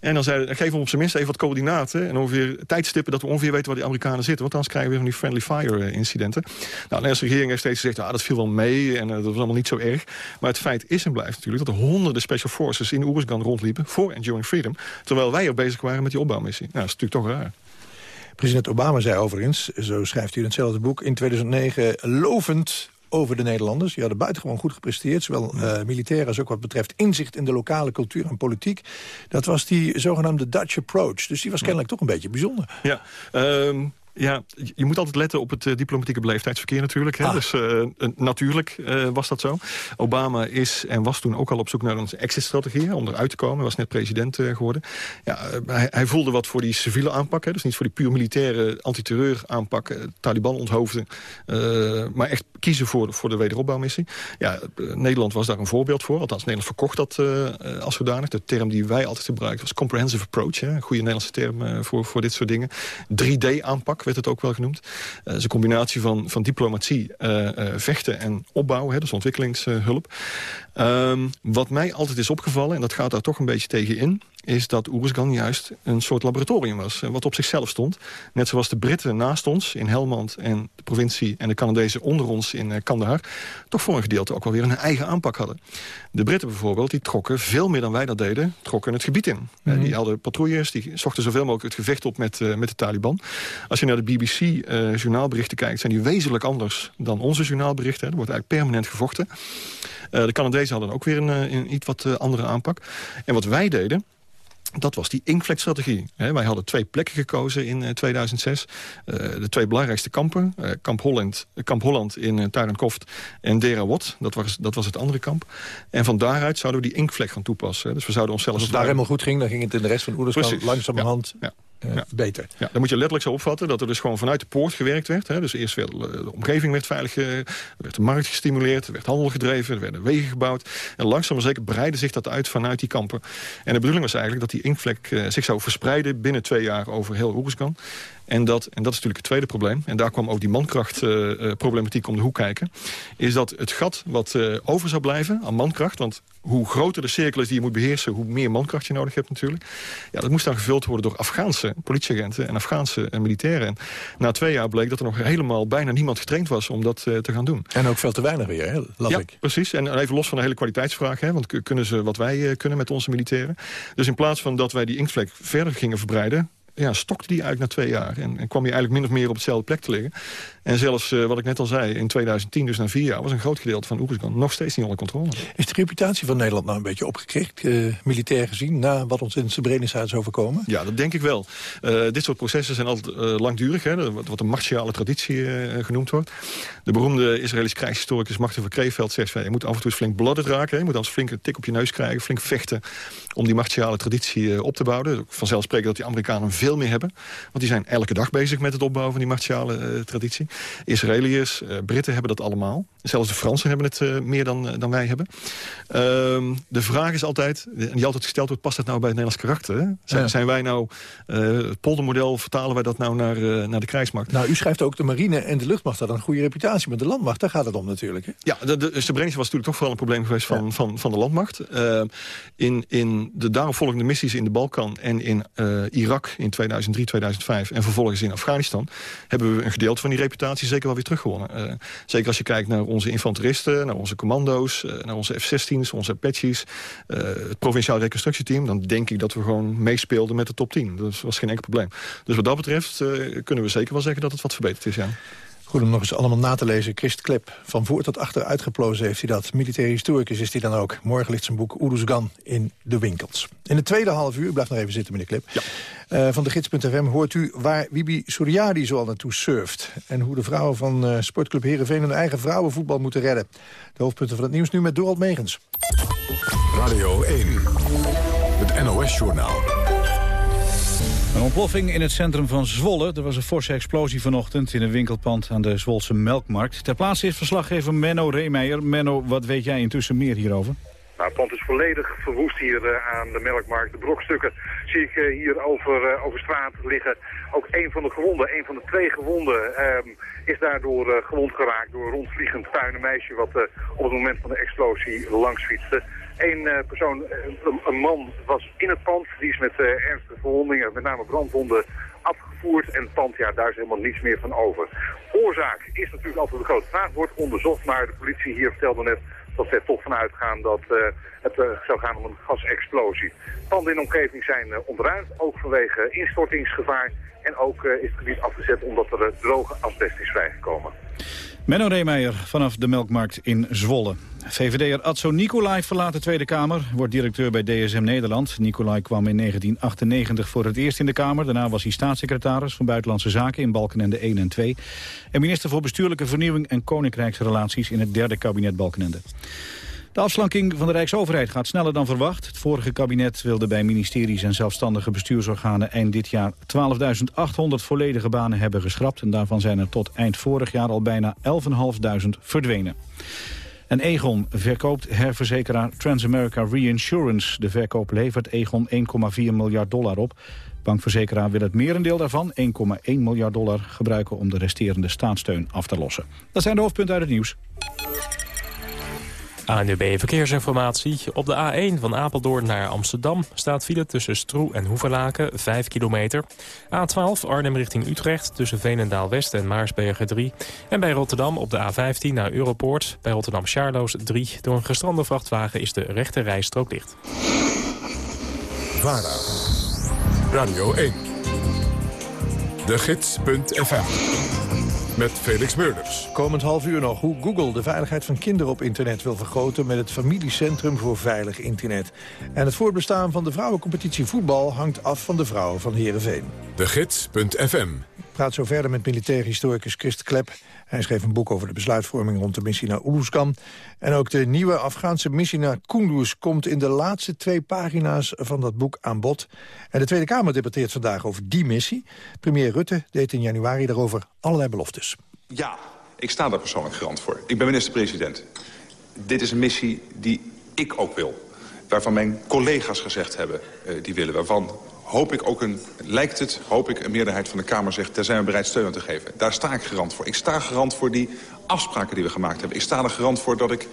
En dan zei, geven we op zijn minst even wat coördinaten... en ongeveer tijdstippen dat we ongeveer weten waar die Amerikanen zitten. Want anders krijgen we weer van die friendly fire incidenten. Nou, de regering heeft steeds gezegd... Ah, dat viel wel mee en dat was allemaal niet zo erg. Maar het feit is en blijft natuurlijk... dat er honderden special forces in Oeruzgan rondliepen... voor Enduring Freedom. Terwijl wij er bezig waren met die opbouwmissie. Nou, dat is natuurlijk toch raar. President Obama zei overigens, zo schrijft hij in hetzelfde boek... in 2009 lovend over de Nederlanders. Die hadden buitengewoon goed gepresteerd. Zowel uh, militair als ook wat betreft inzicht in de lokale cultuur en politiek. Dat was die zogenaamde Dutch approach. Dus die was kennelijk toch een beetje bijzonder. Ja, um, ja, je moet altijd letten op het uh, diplomatieke beleefdheidsverkeer natuurlijk. Hè? Ah. Dus uh, natuurlijk uh, was dat zo. Obama is en was toen ook al op zoek naar een exit-strategie... om eruit te komen. Hij was net president geworden. Ja, hij, hij, voelde wat voor die civiele aanpak. Hè? Dus niet voor die puur militaire antiterreur aanpak. Taliban onthoofden. maar echt kiezen voor, voor de wederopbouwmissie. Ja, Nederland was daar een voorbeeld voor. Althans, Nederland verkocht dat als zodanig. De term die wij altijd gebruiken was comprehensive approach. Hè? Een goede Nederlandse term voor, voor dit soort dingen. 3D-aanpak werd het ook wel genoemd. Uh, het is een combinatie van, van diplomatie, uh, uh, vechten en opbouwen, hè, dus ontwikkelingshulp. Um, wat mij altijd is opgevallen, en dat gaat daar toch een beetje tegen in is dat Oeruzgan juist een soort laboratorium was. Wat op zichzelf stond. Net zoals de Britten naast ons in Helmand en de provincie... en de Canadezen onder ons in Kandahar... toch voor een gedeelte ook wel weer een eigen aanpak hadden. De Britten bijvoorbeeld, die trokken veel meer dan wij dat deden... trokken het gebied in. Mm Die hadden patrouilles, die zochten zoveel mogelijk het gevecht op met, uh, met de Taliban. Als je naar de BBC-journaalberichten uh, kijkt... zijn die wezenlijk anders dan onze journaalberichten. Er wordt eigenlijk permanent gevochten. Uh, de Canadezen hadden ook weer een, een iets wat andere aanpak. En wat wij deden dat was die inkvlekstrategie. Wij hadden twee plekken gekozen in 2006. Uh, eh, de twee belangrijkste kampen. Uh, kamp, Holland, kamp Holland in Tarenkoft en Dera Wat. Dat was, dat was het andere kamp. En van daaruit zouden we die inkvlek gaan toepassen. Dus we zouden onszelf... Als het daar helemaal goed ging, dan ging het in de rest van Oerderskamp langzamerhand... Ja. Beter. Ja, dan moet je letterlijk zo opvatten dat er dus gewoon vanuit de poort gewerkt werd. Hè. Dus eerst werd de omgeving werd veilig, er werd de markt gestimuleerd, er werd handel gedreven, er werden wegen gebouwd. En langzaam maar zeker breidde zich dat uit vanuit die kampen. En de bedoeling was eigenlijk dat die inkvlek zich zou verspreiden binnen twee jaar over heel Oeruzgan. En dat, en dat is natuurlijk het tweede probleem. En daar kwam ook die mankrachtproblematiek uh, om de hoek kijken. Is dat het gat wat uh, over zou blijven aan mankracht... want hoe groter de cirkel is die je moet beheersen... hoe meer mankracht je nodig hebt natuurlijk. Ja, dat moest dan gevuld worden door Afghaanse politieagenten... en Afghaanse militairen. En na twee jaar bleek dat er nog helemaal bijna niemand getraind was... om dat te gaan doen. En ook veel te weinig weer, hè? las ja, ik. precies. En even los van de hele kwaliteitsvraag... Hè, want kunnen ze wat wij kunnen met onze militairen. Dus in plaats van dat wij die inktvlek verder gingen verbreiden ja, stokte die eigenlijk na twee jaar. En, en kwam je eigenlijk min of meer op hetzelfde plek te liggen. En zelfs, uh, wat ik net al zei, in 2010, dus na vier jaar... was een groot gedeelte van Oekraïne nog steeds niet onder controle. Is de reputatie van Nederland nou een beetje opgekrikt, uh, militair gezien... na wat ons in Srebrenica is overkomen? Ja, dat denk ik wel. Uh, dit soort processen zijn altijd langdurig, hè, wat, een martiale traditie genoemd wordt. De beroemde Israëlische krijgshistoricus Martin van Kreeveld zegt... je moet af en toe eens flink blodded raken, je moet als flink een tik op je neus krijgen... flink vechten om die martiale traditie op te bouwen. Vanzelfsprekend dat die Amerikanen veel meer hebben. Want die zijn elke dag bezig met het opbouwen van die martiale traditie. Israëliërs, uh, Britten hebben dat allemaal. Zelfs de Fransen hebben het uh, meer dan, dan wij hebben. Ehm, de vraag is altijd, en die altijd gesteld wordt... past dat nou bij het Nederlands karakter? Hè? Zijn, ja. zijn, wij nou, het poldermodel, vertalen wij dat nou naar, naar de krijgsmacht? Nou, u schrijft ook de marine en de luchtmacht hadden een goede reputatie. Maar de landmacht, daar gaat het om natuurlijk. Hè? Ja, de, de Srebrenica was natuurlijk toch vooral een probleem geweest van, ja. van, van de landmacht. Ehm, in, in de daaropvolgende missies in de Balkan en in Irak in 2003, 2005... en vervolgens in Afghanistan... hebben we een gedeelte van die reputatie zeker wel weer teruggewonnen. Uh, zeker als je kijkt naar onze infanteristen, naar onze commando's... Uh, naar onze F-16's, onze Apaches, uh, het provinciaal reconstructieteam... dan denk ik dat we gewoon meespeelden met de top 10. Dat was geen enkel probleem. Dus wat dat betreft kunnen we zeker wel zeggen dat het wat verbeterd is, ja. Goed om nog eens allemaal na te lezen. Christ Klep, van voor tot achter uitgeplozen heeft hij dat. Militair historicus is hij dan ook. Morgen ligt zijn boek Oeruzgan in de winkels. In het tweede half uur, blijf nog even zitten meneer Klep... Ja. Uh, van de gids.fm hoort u waar Wibi Suriadi zoal naartoe surft. En hoe de vrouwen van uh, sportclub Heerenveen hun eigen vrouwenvoetbal moeten redden. De hoofdpunten van het nieuws nu met Dorald Megens. Radio 1, het NOS-journaal. Een ontploffing in het centrum van Zwolle. Er was een forse explosie vanochtend in een winkelpand aan de Zwolse Melkmarkt. Ter plaatse is verslaggever Menno Reemeijer. Menno, wat weet jij intussen meer hierover? Nou, het pand is volledig verwoest hier uh, aan de melkmarkt. De brokstukken zie ik uh, hier over, uh, over straat liggen. Ook een van de gewonden, een van de twee gewonden, um, is daardoor gewond geraakt door een rondvliegend tuinen meisje wat op het moment van de explosie langs fietste. Eén persoon, een, een man, was in het pand. Die is met ernstige verwondingen, met name brandwonden, afgevoerd. En het pand, ja, daar is helemaal niets meer van over. Oorzaak is natuurlijk altijd een grote vraag. Wordt onderzocht, maar de politie hier vertelde net dat ze toch vanuit gaan dat uh, het uh, zou gaan om een gasexplosie. Panden in de omgeving zijn uh, onderuit, ook vanwege instortingsgevaar. En ook is het gebied afgezet omdat er droge asbest is vrijgekomen. Menno Reemeijer vanaf de Melkmarkt in Zwolle. VVD'er Adso Nicolai verlaat de Tweede Kamer, wordt directeur bij DSM Nederland. Nicolai kwam in 1998 voor het eerst in de Kamer. Daarna was hij staatssecretaris van Buitenlandse Zaken in Balkenende 1 en 2. En minister voor Bestuurlijke Vernieuwing en Koninkrijksrelaties in het derde kabinet Balkenende. De afslanking van de Rijksoverheid gaat sneller dan verwacht. Het vorige kabinet wilde bij ministeries en zelfstandige bestuursorganen eind dit jaar 12.800 volledige banen hebben geschrapt. En daarvan zijn er tot eind vorig jaar al bijna 11.500 verdwenen. En Egon verkoopt herverzekeraar Transamerica Reinsurance. De verkoop levert Egon 1,4 miljard dollar op. Bankverzekeraar wil het merendeel daarvan, 1,1 miljard dollar, gebruiken om de resterende staatssteun af te lossen. Dat zijn de hoofdpunten uit het nieuws. ANUB Verkeersinformatie. Op de A1 van Apeldoorn naar Amsterdam staat file tussen Stroe en Hoeverlaken 5 kilometer. A12 Arnhem richting Utrecht tussen Veenendaal West en Maarsbergen 3. En bij Rotterdam op de A15 naar Europoort bij Rotterdam Charloes 3. Door een gestrande vrachtwagen is de rechte rijstrook dicht. VARA, Radio 1, de gids.fm met Felix Meurders. Komend half uur nog hoe Google de veiligheid van kinderen op internet wil vergroten... met het familiecentrum voor veilig internet. En het voortbestaan van de vrouwencompetitie voetbal hangt af van de vrouwen van Heerenveen. De Gids.fm praat zo verder met militair historicus Christ Klep. Hij schreef een boek over de besluitvorming rond de missie naar Oeruzkan. En ook de nieuwe Afghaanse missie naar Kunduz komt in de laatste twee pagina's van dat boek aan bod. En de Tweede Kamer debatteert vandaag over die missie. Premier Rutte deed in januari daarover allerlei beloftes. Ja, ik sta daar persoonlijk garant voor. Ik ben minister-president. Dit is een missie die ik ook wil. Waarvan mijn collega's gezegd hebben, uh, die willen. Waarvan hoop ik ook een, lijkt het, hoop ik een meerderheid van de Kamer zegt... daar zijn we bereid steun aan te geven. Daar sta ik garant voor. Ik sta garant voor die afspraken die we gemaakt hebben. Ik sta er garant voor dat ik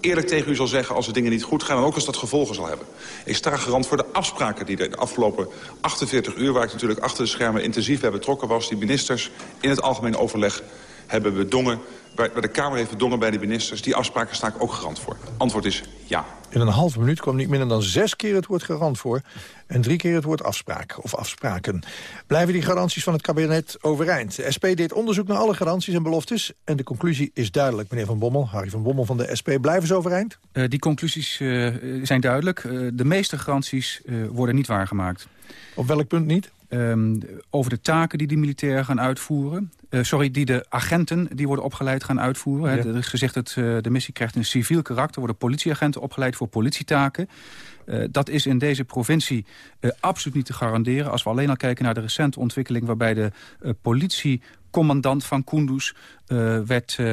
eerlijk tegen u zal zeggen... als de dingen niet goed gaan en ook als dat gevolgen zal hebben. Ik sta garant voor de afspraken die er de afgelopen 48 uur... waar ik natuurlijk achter de schermen intensief bij betrokken was... die ministers in het algemeen overleg hebben bedongen waar de Kamer heeft bedongen bij de ministers... die afspraken sta ik ook garant voor. Antwoord is ja. In een halve minuut kwam niet minder dan zes keer het woord garant voor... en drie keer het woord afspraak of afspraken. Blijven die garanties van het kabinet overeind? De SP deed onderzoek naar alle garanties en beloftes... en de conclusie is duidelijk, meneer Van Bommel. Harry van Bommel van de SP, blijven ze overeind? Uh, die conclusies uh, zijn duidelijk. Uh, de meeste garanties worden niet waargemaakt. Op welk punt niet? Um, over de taken die de militairen gaan uitvoeren. Uh, sorry, die de agenten die worden opgeleid gaan uitvoeren. Ja. Er is gezegd dat uh, de missie krijgt een civiel karakter. worden politieagenten opgeleid voor politietaken. Uh, dat is in deze provincie absoluut niet te garanderen. Als we alleen al kijken naar de recente ontwikkeling... waarbij de politie commandant van Kunduz uh, werd, uh,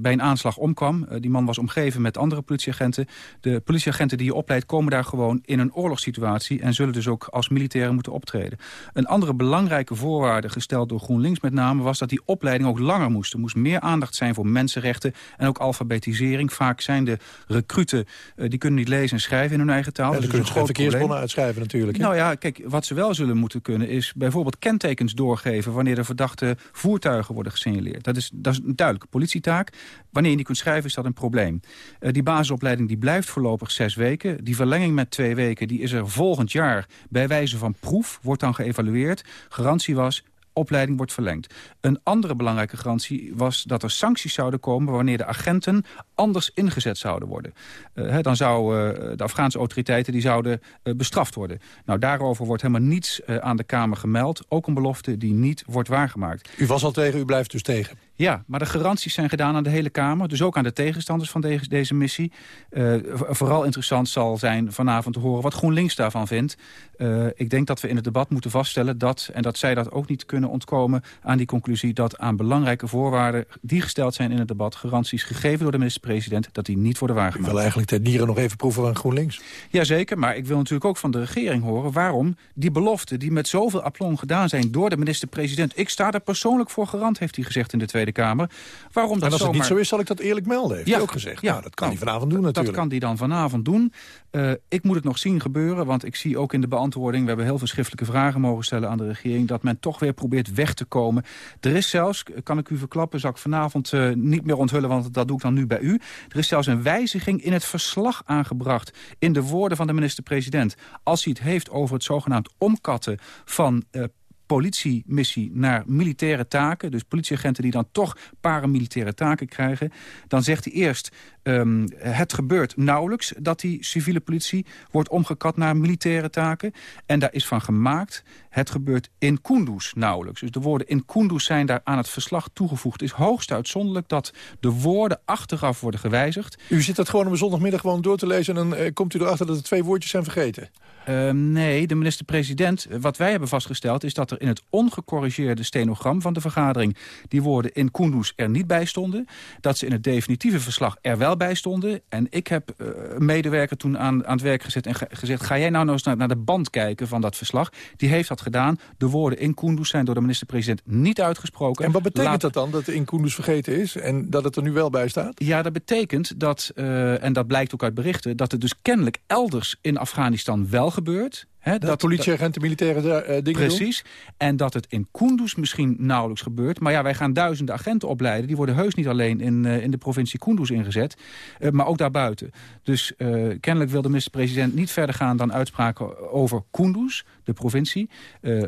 bij een aanslag omkwam. Uh, die man was omgeven met andere politieagenten. De politieagenten die je opleidt komen daar gewoon in een oorlogssituatie... en zullen dus ook als militairen moeten optreden. Een andere belangrijke voorwaarde gesteld door GroenLinks met name... was dat die opleiding ook langer moest. Er moest meer aandacht zijn voor mensenrechten en ook alfabetisering. Vaak zijn de recruten, die kunnen niet lezen en schrijven in hun eigen taal. Ja, dan kunnen ze verkeersbonnen uitschrijven natuurlijk. Nou ja, kijk, wat ze wel zullen moeten kunnen... is bijvoorbeeld kentekens doorgeven... wanneer de verdachte voertuigen worden gesignaleerd. Dat is, dat is een duidelijke politietaak. Wanneer je niet kunt schrijven is dat een probleem. Uh, die basisopleiding die blijft voorlopig zes weken. Die verlenging met twee weken die is er volgend jaar bij wijze van proef. Wordt dan geëvalueerd. Garantie was opleiding wordt verlengd. Een andere belangrijke garantie was dat er sancties zouden komen... wanneer de agenten anders ingezet zouden worden. Uh, dan zouden uh, de Afghaanse autoriteiten die zouden uh, bestraft worden. Nou, daarover wordt helemaal niets aan de Kamer gemeld. Ook een belofte die niet wordt waargemaakt. U was al tegen, u blijft dus tegen? Ja, maar de garanties zijn gedaan aan de hele Kamer. Dus ook aan de tegenstanders van deze, deze missie. Uh, vooral interessant zal zijn vanavond te horen wat GroenLinks daarvan vindt. Uh, ik denk dat we in het debat moeten vaststellen dat... en dat zij dat ook niet kunnen ontkomen aan die conclusie... dat aan belangrijke voorwaarden die gesteld zijn in het debat... garanties gegeven door de minister-president... dat die niet worden waargemaakt. Ik wil eigenlijk de dieren nog even proeven van GroenLinks. Jazeker, maar ik wil natuurlijk ook van de regering horen... waarom die beloften die met zoveel aplomb gedaan zijn door de minister-president... ik sta er persoonlijk voor garant, heeft hij gezegd in de Tweede Kamer. Waarom dat en als zomaar... het niet zo is, zal ik dat eerlijk melden, heeft ja, ook gezegd. Ja, nou, dat kan nou, hij vanavond doen natuurlijk. Dat kan hij dan vanavond doen. Uh, ik moet het nog zien gebeuren, want ik zie ook in de beantwoording... we hebben heel veel schriftelijke vragen mogen stellen aan de regering... dat men toch weer probeert weg te komen. Er is zelfs, kan ik u verklappen, zal ik vanavond uh, niet meer onthullen... want dat doe ik dan nu bij u. Er is zelfs een wijziging in het verslag aangebracht... in de woorden van de minister-president. Als hij het heeft over het zogenaamd omkatten van... Uh, politiemissie naar militaire taken... dus politieagenten die dan toch paramilitaire taken krijgen... dan zegt hij eerst, um, het gebeurt nauwelijks... dat die civiele politie wordt omgekat naar militaire taken. En daar is van gemaakt, het gebeurt in Kunduz nauwelijks. Dus de woorden in Kunduz zijn daar aan het verslag toegevoegd. Het is hoogst uitzonderlijk dat de woorden achteraf worden gewijzigd. U zit dat gewoon op een zondagmiddag gewoon door te lezen... en dan uh, komt u erachter dat er twee woordjes zijn vergeten? Uh, nee, de minister-president, wat wij hebben vastgesteld... is dat er in het ongecorrigeerde stenogram van de vergadering... die woorden in Kunduz er niet bij stonden. Dat ze in het definitieve verslag er wel bij stonden. En ik heb uh, een medewerker toen aan, aan het werk gezet en ge gezegd... ga jij nou nog eens naar, naar de band kijken van dat verslag? Die heeft dat gedaan. De woorden in Kunduz zijn door de minister-president niet uitgesproken. En wat betekent Laat... dat dan, dat in Kunduz vergeten is... en dat het er nu wel bij staat? Ja, dat betekent dat, uh, en dat blijkt ook uit berichten... dat het dus kennelijk elders in Afghanistan wel gebeurt. He, dat, dat politieagenten militaire uh, dingen Precies. Doen? En dat het in Kunduz misschien nauwelijks gebeurt. Maar ja, wij gaan duizenden agenten opleiden. Die worden heus niet alleen in, uh, in de provincie Kunduz ingezet. Uh, maar ook daarbuiten. Dus kennelijk wil de minister-president niet verder gaan dan uitspraken over Kunduz, de provincie.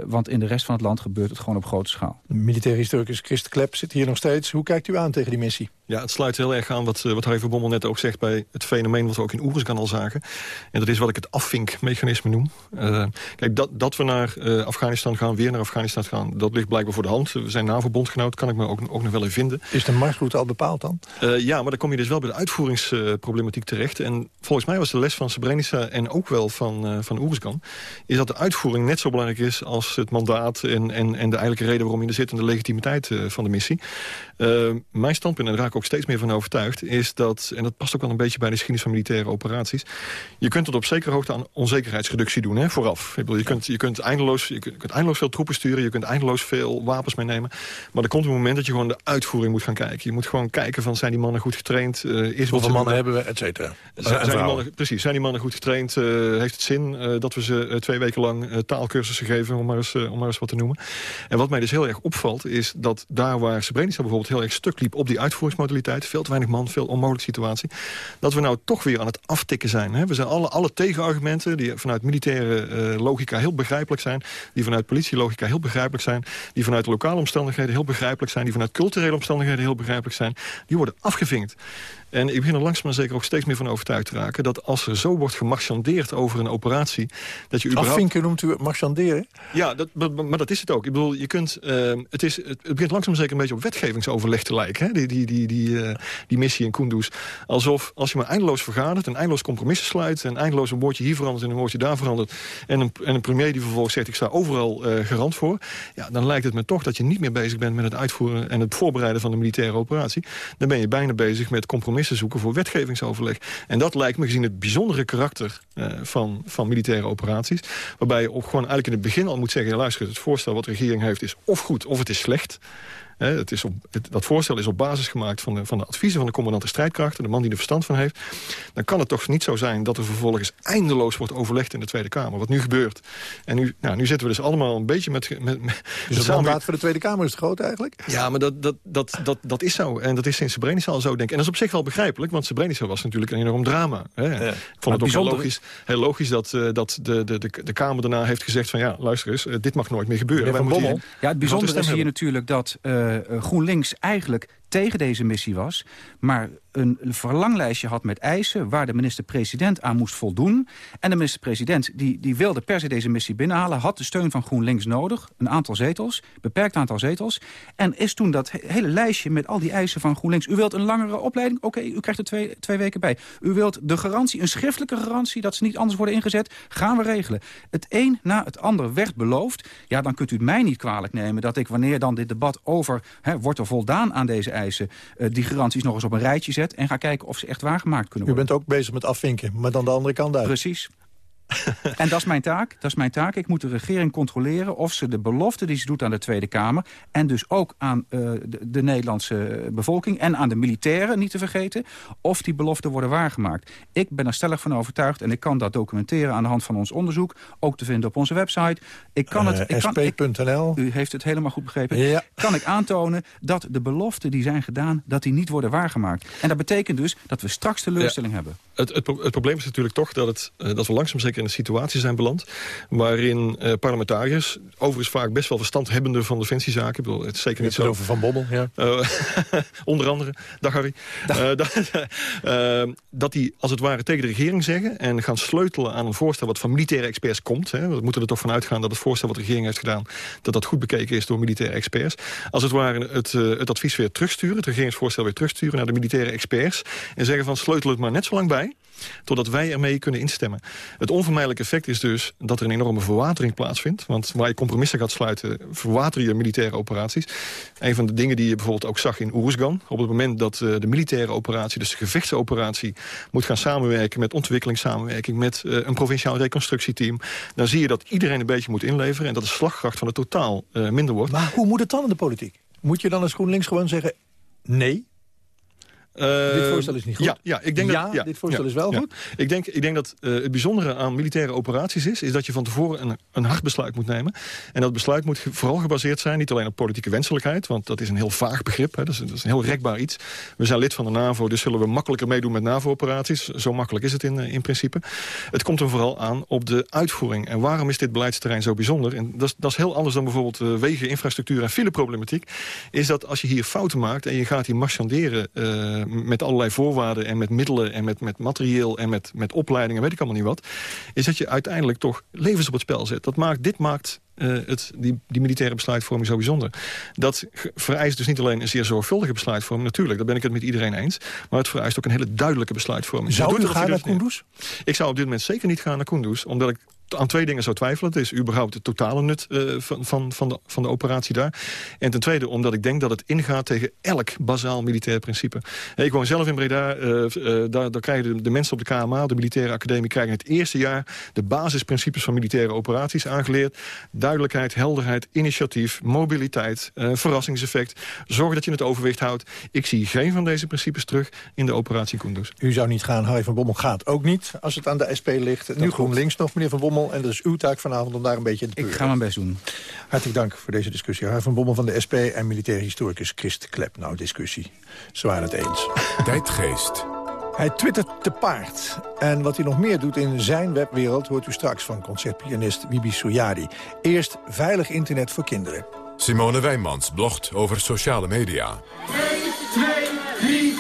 want in de rest van het land gebeurt het gewoon op grote schaal. Militair historicus Christ Klep zit hier nog steeds. Hoe kijkt u aan tegen die missie? Ja, het sluit heel erg aan wat, wat Harry van Bommel net ook zegt... bij het fenomeen wat we ook in Oeruzgan al zagen. En dat is wat ik het afvinkmechanisme noem. Uh, kijk, dat, dat we naar uh, Afghanistan gaan, weer naar Afghanistan gaan... dat ligt blijkbaar voor de hand. We zijn NAVO-bondgenoot, kan ik me ook, ook nog wel in vinden. Is de marsroute al bepaald dan? Uh, ja, maar dan kom je dus wel bij de uitvoeringsproblematiek terecht. En volgens mij was de les van Srebrenica en ook wel van, van is dat de uitvoering net zo belangrijk is als het mandaat... en, en, en de eigenlijke reden waarom je er zit en de legitimiteit van de missie. Mijn standpunt, en daar raak ik ook steeds meer van overtuigd... is dat, en dat past ook wel een beetje bij de geschiedenis van militaire operaties... je kunt tot op zekere hoogte aan onzekerheidsreductie doen, hè, vooraf. Ik bedoel, je, kunt, je, kunt eindeloos, je kunt eindeloos veel troepen sturen, je kunt eindeloos veel wapens meenemen. Maar er komt een moment dat je gewoon de uitvoering moet gaan kijken. Je moet gewoon kijken van, zijn die mannen goed getraind? Uh, is Hoeveel mannen hebben we, et cetera? Zijn, zijn die mannen, precies, zijn die mannen goed getraind? Uh, heeft het zin dat we ze twee weken lang taalkursussen geven, om maar, eens, om maar eens wat te noemen? En wat mij dus heel erg opvalt, is dat daar waar Srebrenica bijvoorbeeld heel erg stuk liep op die uitvoeringsmodaliteit, veel te weinig man, veel onmogelijke situatie, dat we nou toch weer aan het aftikken zijn. Hè? We zijn alle, alle tegenargumenten die vanuit militaire logica heel begrijpelijk zijn, die vanuit politielogica heel begrijpelijk zijn, die vanuit lokale omstandigheden heel begrijpelijk zijn... die vanuit culturele omstandigheden heel begrijpelijk zijn... die worden afgevinkt. En ik begin er langzaam maar zeker ook steeds meer van overtuigd te raken... dat als er zo wordt gemarchandeerd over een operatie... dat je überhaupt... Afvinken noemt u marchanderen? Ja, dat, maar, dat is het ook. Ik bedoel, je kunt... Uh, het, is, het, begint langzaam zeker een beetje op wetgevingsoverleg te lijken. Hè? Die, die, die, die, uh, die missie in Kunduz. Alsof als je maar eindeloos vergadert... en eindeloos compromissen sluit... en eindeloos een woordje hier verandert en een woordje daar verandert... en een, en een premier die vervolgens zegt... ik sta overal uh, garant voor... Ja, dan lijkt het me toch dat je niet meer bezig bent met het uitvoeren... en het voorbereiden van de militaire operatie. Dan ben je bijna bezig met compromissen zoeken voor wetgevingsoverleg. En dat lijkt me gezien het bijzondere karakter uh, van, van militaire operaties. Waarbij je ook gewoon eigenlijk in het begin al moet zeggen... Luister, het voorstel wat de regering heeft is of goed of het is slecht het is op, het, dat voorstel is op basis gemaakt van de, van de adviezen van de commandant de strijdkrachten, de man die er verstand van heeft. Dan kan het toch niet zo zijn dat er vervolgens eindeloos wordt overlegd in de Tweede Kamer. Wat nu gebeurt. En nu, nou, nu zitten we dus allemaal een beetje met... met, met dus het mandaat voor de Tweede Kamer is groot eigenlijk? Ja, maar dat, dat, dat, dat, dat is zo. En dat is sinds Srebrenica al zo, denk ik. En dat is op zich wel begrijpelijk, want Srebrenica was natuurlijk een enorm drama. Hè. Ja. Ik vond het ook heel logisch, heel logisch dat, uh, dat de, de, de, de Kamer daarna heeft gezegd van... ja, luister eens, uh, dit mag nooit meer gebeuren. Hier, ja, het bijzondere is hier natuurlijk dat uh, GroenLinks eigenlijk tegen deze missie was... maar een verlanglijstje had met eisen... waar de minister-president aan moest voldoen. En de minister-president die, die wilde per se deze missie binnenhalen... had de steun van GroenLinks nodig, een aantal zetels, beperkt aantal zetels... en is toen dat hele lijstje met al die eisen van GroenLinks... u wilt een langere opleiding? Oké, u krijgt er twee, twee weken bij. U wilt de garantie, een schriftelijke garantie... dat ze niet anders worden ingezet? Gaan we regelen. Het een na het ander werd beloofd. Ja, dan kunt u mij niet kwalijk nemen... dat ik wanneer dan dit debat over... Wordt er voldaan aan deze eisen... Uh, die garanties nog eens op een rijtje zet en ga kijken of ze echt waargemaakt kunnen worden. U bent ook bezig met afvinken, maar dan de andere kant uit. Precies. en dat is mijn taak. Dat is mijn taak. Ik moet de regering controleren of ze de belofte die ze doet aan de Tweede Kamer... en dus ook aan uh, de, de, Nederlandse bevolking en aan de militairen, niet te vergeten... of die beloften worden waargemaakt. Ik ben er stellig van overtuigd en ik kan dat documenteren aan de hand van ons onderzoek. Ook te vinden op onze website. Ik kan het, uh, sp.nl. U heeft het helemaal goed begrepen. Ja. Kan ik aantonen dat de beloften die zijn gedaan... dat die niet worden waargemaakt. En dat betekent dus dat we straks teleurstelling ja. hebben. Het, het, het, probleem is natuurlijk toch dat, het, uh, dat we langzaam zeker in een situatie zijn beland... waarin uh, parlementariërs, overigens vaak best wel verstandhebbende van defensiezaken... Ik bedoel, het is zeker niet zo... over Van Bommel, ja. Uh, onder andere, dag Harry. Dag. Dat, dat die als het ware tegen de regering zeggen... en gaan sleutelen aan een voorstel wat van militaire experts komt. Hè. We moeten er toch van uitgaan dat het voorstel wat de regering heeft gedaan... dat dat goed bekeken is door militaire experts. Als het ware het, het advies weer terugsturen, het regeringsvoorstel weer terugsturen... naar de militaire experts en zeggen van sleutel het maar net zo lang bij totdat wij ermee kunnen instemmen. Het onvermijdelijke effect is dus dat er een enorme verwatering plaatsvindt. Want waar je compromissen gaat sluiten, verwater je militaire operaties. Een van de dingen die je bijvoorbeeld ook zag in Oeruzgan... op het moment dat uh, de militaire operatie, dus de gevechtsoperatie... moet gaan samenwerken met ontwikkelingssamenwerking... met uh, een provinciaal reconstructieteam... dan zie je dat iedereen een beetje moet inleveren... en dat de slagkracht van het totaal uh, minder wordt. Maar hoe moet het dan in de politiek? Moet je dan als GroenLinks gewoon zeggen... nee, dit voorstel is niet goed. Ja, ja, ik denk ja dat, ja dit voorstel is wel goed. Ik denk, ik denk dat uh, het bijzondere aan militaire operaties is... is dat je van tevoren een, een hard besluit moet nemen. En dat besluit moet vooral gebaseerd zijn... niet alleen op politieke wenselijkheid, want dat is een heel vaag begrip. Hè, dat, is, dat, is, een heel rekbaar iets. We zijn lid van de NAVO, dus zullen we makkelijker meedoen met NAVO-operaties. Zo makkelijk is het in, in principe. Het komt er vooral aan op de uitvoering. En waarom is dit beleidsterrein zo bijzonder? En dat, is, dat is heel anders dan bijvoorbeeld wegen, infrastructuur en fileproblematiek. Is dat als je hier fouten maakt en je gaat die marchanderen met allerlei voorwaarden en met middelen... en met, met materieel en met, met opleidingen, weet ik allemaal niet wat... is dat je uiteindelijk toch levens op het spel zet. Dat maakt, dit maakt uh, het, die, die militaire besluitvorming zo bijzonder. Dat vereist dus niet alleen een zeer zorgvuldige besluitvorming, natuurlijk, daar ben ik het met iedereen eens, maar het vereist ook een hele duidelijke besluitvorming. Zou u gaan naar Kunduz? Ik zou op dit moment zeker niet gaan naar Kunduz, omdat ik aan twee dingen zou twijfelen. Het is überhaupt het totale nut uh, van, van, van, de, van de operatie daar. En ten tweede omdat ik denk dat het ingaat tegen elk bazaal militair principe. Ik woon zelf in Breda. Uh, uh, daar, daar krijgen de, de, mensen op de KMA, de militaire academie... krijgen het eerste jaar de basisprincipes van militaire operaties aangeleerd. Duidelijkheid, helderheid, initiatief, mobiliteit, verrassingseffect. Zorg dat je het overwicht houdt. Ik zie geen van deze principes terug in de operatie Kunduz. U zou niet gaan, Harry van Bommel gaat ook niet... als het aan de SP ligt. Nu GroenLinks nog, meneer van Bommel. En dat is uw taak vanavond om daar een beetje in te peuren. Ik ga mijn best doen. Hartelijk dank voor deze discussie. Harry van Bommel van de SP en militair historicus Christ Klep. Nou, discussie. Ze waren het eens. Tijdgeest. Hij twittert te paard. En wat hij nog meer doet in zijn webwereld... hoort u straks van concertpianist Wibi Soyadi. Eerst veilig internet voor kinderen. Simone Wijnmans blogt over sociale media. 1, 2, 3,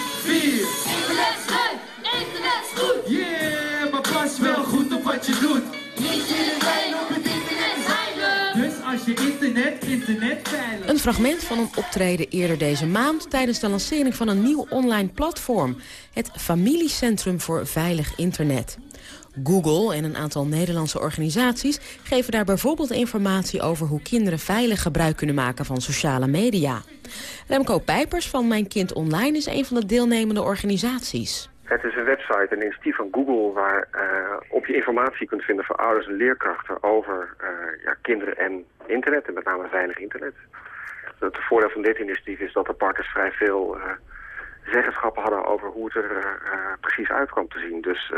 internet. Een fragment van een optreden eerder deze maand... tijdens de lancering van een nieuw online platform. Het Familiecentrum voor Veilig Internet. Google en een aantal Nederlandse organisaties geven daar bijvoorbeeld informatie over hoe kinderen veilig gebruik kunnen maken van sociale media. Remco Pijpers van Mijn Kind Online is een van de deelnemende organisaties. Het is een website, een initiatief van Google... waar uh, op je informatie kunt vinden voor ouders en leerkrachten... over uh, ja, kinderen en internet, en met name veilig internet. Het voordeel van dit initiatief is dat de partners vrij veel uh, zeggenschappen hadden... over hoe het er precies uit kwam te zien. Dus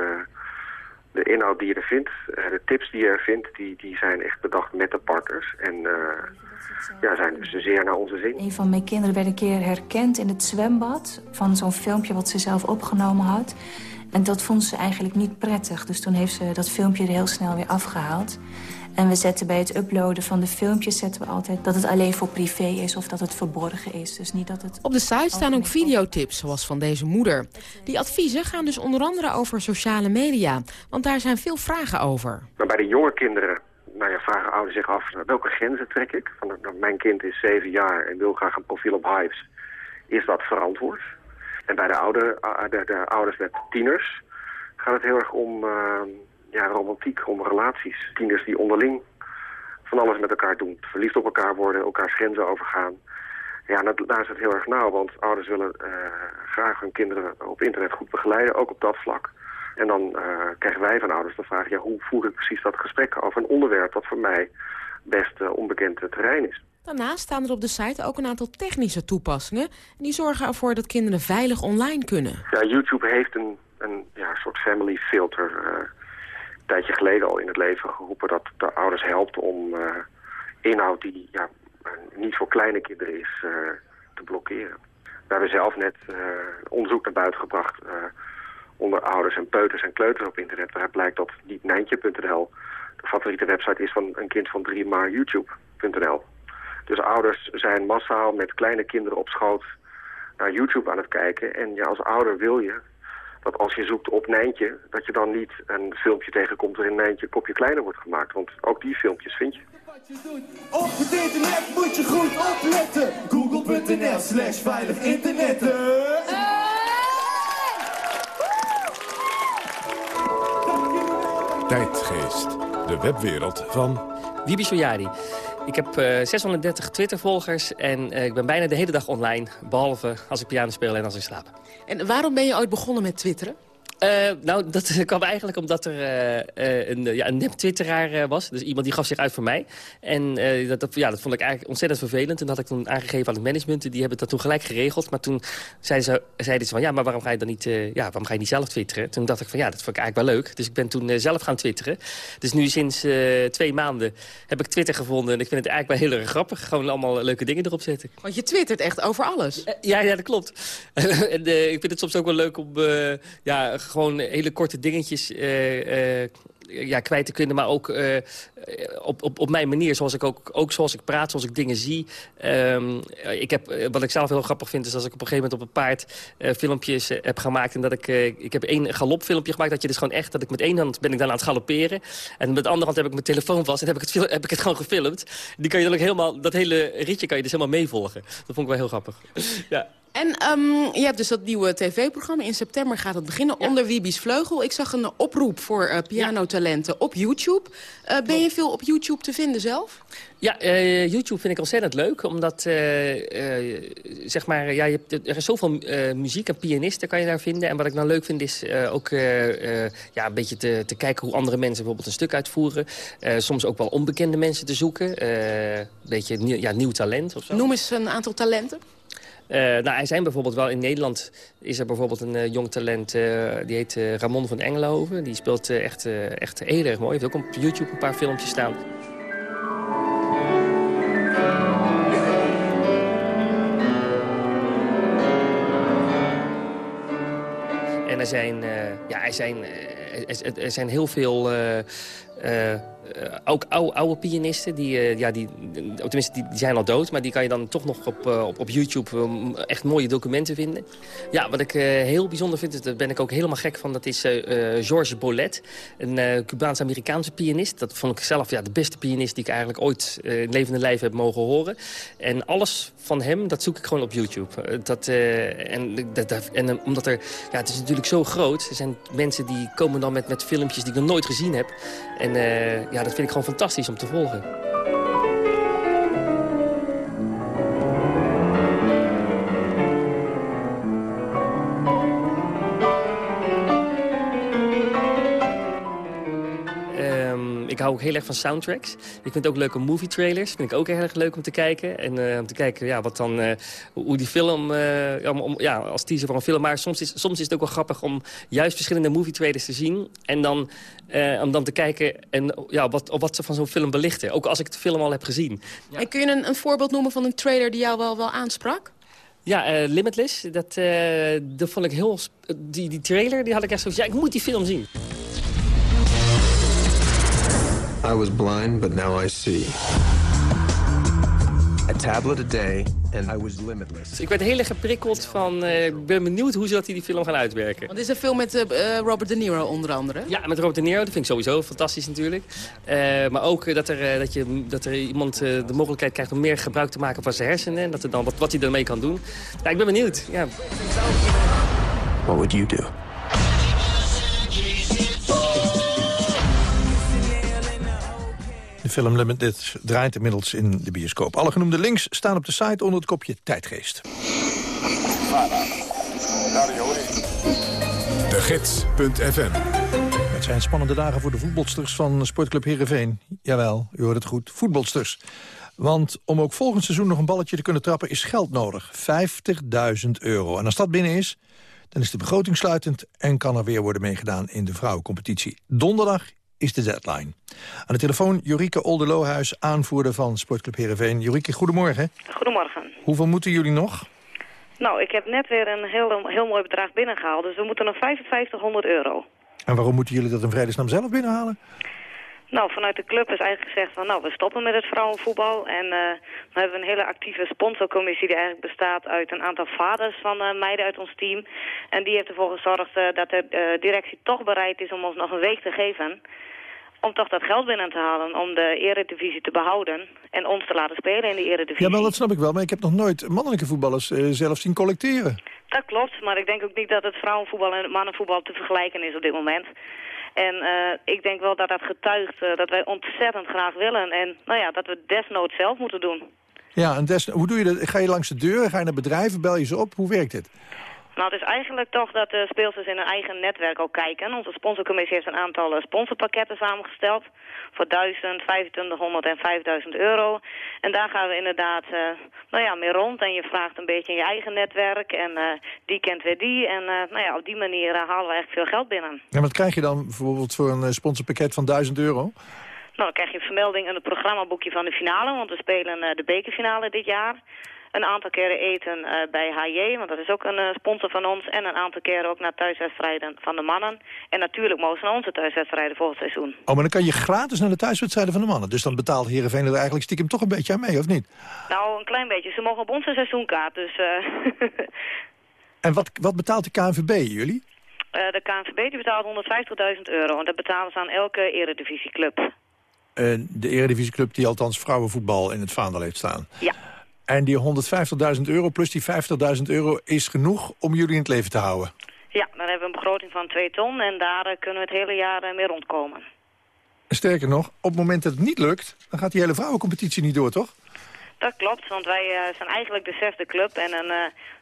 de inhoud die je er vindt, de tips die je er vindt... die, die zijn echt bedacht met de partners. En ja, zijn dus zeer naar onze zin. Een van mijn kinderen werd een keer herkend in het zwembad... van zo'n filmpje wat ze zelf opgenomen had. En dat vond ze eigenlijk niet prettig. Dus toen heeft ze dat filmpje er heel snel weer afgehaald. En we zetten bij het uploaden van de filmpjes zetten we altijd dat het alleen voor privé is of dat het verborgen is. Dus niet dat het... Op de site staan ook videotips, zoals van deze moeder. Die adviezen gaan dus onder andere over sociale media. Want daar zijn veel vragen over. Maar bij de jonge kinderen nou ja, vragen ouders zich af, welke grenzen trek ik? Van, nou, mijn kind is zeven jaar en wil graag een profiel op Hives. Is dat verantwoord? En bij de, oude, de, de ouders met tieners gaat het heel erg om uh, ja, romantiek, om relaties. Tieners die onderling van alles met elkaar doen. Verliefd op elkaar worden, elkaars grenzen overgaan. Ja, dat, daar is het heel erg nauw, want ouders willen uh, graag hun kinderen op internet goed begeleiden, ook op dat vlak. En dan uh, krijgen wij van ouders de vraag, ja, hoe voer ik precies dat gesprek over een onderwerp dat voor mij best uh, onbekend terrein is. Daarnaast staan er op de site ook een aantal technische toepassingen. En die zorgen ervoor dat kinderen veilig online kunnen. Ja, YouTube heeft een, een ja, soort family filter uh, een tijdje geleden al in het leven geroepen... dat de ouders helpt om inhoud die ja, niet voor kleine kinderen is te blokkeren. We hebben zelf net onderzoek naar buiten gebracht onder ouders en peuters en kleuters op internet... waaruit blijkt dat niet Nijntje.nl de favoriete website is van een kind van drie, maar YouTube.nl. Dus ouders zijn massaal met kleine kinderen op schoot naar YouTube aan het kijken. En ja, als ouder wil je dat als je zoekt op Nijntje... dat je dan niet een filmpje tegenkomt waarin Nijntje een kopje kleiner wordt gemaakt. Want ook die filmpjes vind je. Op het internet moet je goed opletten. Google.nl slash veilig internet. Tijdgeest, de webwereld van... Wibi Soyari. Ik heb uh, 630 Twitter-volgers en uh, ik ben bijna de hele dag online. Behalve als ik piano speel en als ik slaap. En waarom ben je ooit begonnen met twitteren? Uh, nou, dat kwam eigenlijk omdat er uh, een, ja, een nep-twitteraar was. Dus iemand die gaf zich uit voor mij. En dat, dat, ja, dat vond ik eigenlijk ontzettend vervelend. Toen had ik toen aangegeven aan het management. Die hebben dat toen gelijk geregeld. Maar toen zeiden ze, zeiden ze van... ja, maar waarom ga je dan niet, ja, waarom ga je niet zelf twitteren? Toen dacht ik van ja, dat vond ik eigenlijk wel leuk. Dus ik ben toen zelf gaan twitteren. Dus nu sinds twee maanden heb ik Twitter gevonden. En ik vind het eigenlijk wel heel erg grappig. Gewoon allemaal leuke dingen erop zetten. Want je twittert echt over alles. ja, ja, dat klopt. en ik vind het soms ook wel leuk om... ja, gewoon hele korte dingetjes uh, uh, ja, kwijt te kunnen. Maar ook uh, op, op, op mijn manier, zoals ik ook, ook zoals ik praat, zoals ik dingen zie. Um, ik heb, wat ik zelf heel grappig vind, is als ik op een gegeven moment op een paard filmpjes heb gemaakt. En dat ik, ik heb één galopfilmpje gemaakt. Dat je dus gewoon echt, dat ik met één hand ben ik dan aan het galopperen. En met de andere hand heb ik mijn telefoon vast. En heb ik het, heb ik het gewoon gefilmd. Die kan je dan ook helemaal, dat hele ritje kan je dus helemaal meevolgen. Dat vond ik wel heel grappig. ja. En um, je hebt dus dat nieuwe tv-programma. In september gaat het beginnen onder Wiebies Vleugel. Ik zag een oproep voor uh, pianotalenten op YouTube. Uh, ben je veel op YouTube te vinden zelf? Ja, uh, YouTube vind ik ontzettend leuk. Omdat, zeg maar, ja, je er is zoveel muziek en pianisten kan je daar vinden. En wat ik nou leuk vind is ook ja, een beetje te, te, kijken hoe andere mensen bijvoorbeeld een stuk uitvoeren. soms ook wel onbekende mensen te zoeken. een beetje nieuw, ja, nieuw talent of zo. Noem eens een aantal talenten. Uh, nou, er zijn bijvoorbeeld wel in Nederland is er bijvoorbeeld een uh, jong talent, uh, die heet Ramon van Engelenhoven. Die speelt echt, echt heel erg mooi. Heeft ook op YouTube een paar filmpjes staan. En er zijn, ja, er zijn, er, er zijn heel veel uh, ook oude, oude pianisten, die, uh, ja, die, tenminste die, die, zijn al dood... maar die kan je dan toch nog op, op, op YouTube echt mooie documenten vinden. Ja, wat ik heel bijzonder vind, daar ben ik ook helemaal gek van... dat is Georges Bolet, een Cubaans-Amerikaanse pianist. Dat vond ik zelf ja, de beste pianist die ik eigenlijk ooit in levende lijf heb mogen horen. En alles van hem, dat zoek ik gewoon op YouTube. dat, en, dat, en omdat er, ja, het is natuurlijk zo groot. Er zijn mensen die komen dan met, met filmpjes die ik nog nooit gezien heb. En ja, ja, dat vind ik gewoon fantastisch om te volgen. Ik hou ook heel erg van soundtracks. Ik vind het ook leuke movie trailers. Vind ik ook erg leuk om te kijken. En uh, om te kijken ja, wat dan, uh, hoe die film, om, ja, als teaser voor een film. Maar soms is, soms is het ook wel grappig om juist verschillende movie trailers te zien. En dan, om dan te kijken en, ja, wat, wat ze van zo'n film belichten. Ook als ik de film al heb gezien. Ja. En kun je een, een voorbeeld noemen van een trailer die jou wel, wel aansprak? Ja, uh, Limitless. Dat, uh, dat vond ik heel... Die, die trailer die had ik echt zo... Ja, ik moet die film zien. I was blind, but now I see. A tablet a day and I was limitless. Dus ik werd heel erg geprikkeld van, uh, ik ben benieuwd hoe ze dat die film gaan uitwerken. Want is een film met uh, Robert De Niro onder andere? Ja, met Robert De Niro, dat vind ik sowieso fantastisch natuurlijk. Uh, maar ook dat er, dat, je, dat er iemand de mogelijkheid krijgt om meer gebruik te maken van zijn hersenen. En dat er dan, wat, wat hij ermee kan doen. Ja, ik ben benieuwd. Ja. What would you do? De film Limited draait inmiddels in de bioscoop. Alle genoemde links staan op de site onder het kopje Tijdgeest. De Gids.fm Het zijn spannende dagen voor de voetbalsters van Sportclub Heerenveen. Jawel, u hoort het goed, voetbalsters. Want om ook volgend seizoen nog een balletje te kunnen trappen... is geld nodig, 50.000 euro. En als dat binnen is, dan is de begroting sluitend... en kan er weer worden meegedaan in de vrouwencompetitie. Donderdag is de deadline. Aan de telefoon Jorike Olderlohuis, aanvoerder van Sportclub Heerenveen. Jorike, goedemorgen. Goedemorgen. Hoeveel moeten jullie nog? Nou, ik heb net weer een heel, heel mooi bedrag binnengehaald. Dus we moeten nog 5500 euro. En waarom moeten jullie dat in vredesnaam zelf binnenhalen? Nou, vanuit de club is eigenlijk gezegd van nou, we stoppen met het vrouwenvoetbal. En uh, dan hebben we een hele actieve sponsorcommissie die eigenlijk bestaat uit een aantal vaders van uh, meiden uit ons team. En die heeft ervoor gezorgd uh, dat de directie toch bereid is om ons nog een week te geven om toch dat geld binnen te halen om de eredivisie te behouden en ons te laten spelen in de eredivisie. Ja, maar dat snap ik wel, maar ik heb nog nooit mannelijke voetballers zelf zien collecteren. Dat klopt, maar ik denk ook niet dat het vrouwenvoetbal en het mannenvoetbal te vergelijken is op dit moment. En uh, ik denk wel dat dat getuigt uh, dat wij ontzettend graag willen en nou ja, dat we desnoods zelf moeten doen. Ja, en des, hoe doe je dat? Ga je langs de deur, ga je naar bedrijven, bel je ze op? Hoe werkt dit? Nou, het is eigenlijk toch dat de speelsters in hun eigen netwerk ook kijken. Onze sponsorcommissie heeft een aantal eh, sponsorpakketten samengesteld. Voor 1000, 2500 en 5000 euro. En daar gaan we inderdaad uh, nou ja, mee rond. En je vraagt een beetje in je eigen netwerk. En uh, die kent weer die. En uh, nou ja, op die manier halen we echt veel geld binnen. En wat krijg je dan bijvoorbeeld voor een sponsorpakket van 1000 euro? Nou, dan krijg je een vermelding in het programmaboekje van de finale. Want we spelen de bekerfinale dit jaar. Een aantal keren eten eh, bij HJ, want dat is ook een eh, sponsor van ons. En een aantal keren ook naar thuiswedstrijden van de mannen. En natuurlijk mogen ze naar onze thuiswedstrijden volgend seizoen. Oh, maar dan kan je gratis naar de thuiswedstrijden van de mannen. Dus dan betaalt Heerenveen er eigenlijk stiekem toch een beetje aan mee, of niet? Nou, een klein beetje. Ze mogen op onze seizoenkaart, dus... eh, En wat, wat betaalt de KNVB jullie? de KNVB die betaalt 150.000 euro. En dat betalen ze aan elke eredivisieclub. De eredivisieclub die althans vrouwenvoetbal in het vaandel heeft staan. Ja. En die 150.000 euro plus die 50.000 euro is genoeg om jullie in het leven te houden. Ja, dan hebben we een begroting van 2 ton en daar eh, kunnen we het hele jaar eh, mee rondkomen. Sterker nog, op het moment dat het niet lukt... dan gaat die hele vrouwencompetitie niet door, toch? Dat klopt, want wij eh, zijn eigenlijk de zesde club. En een,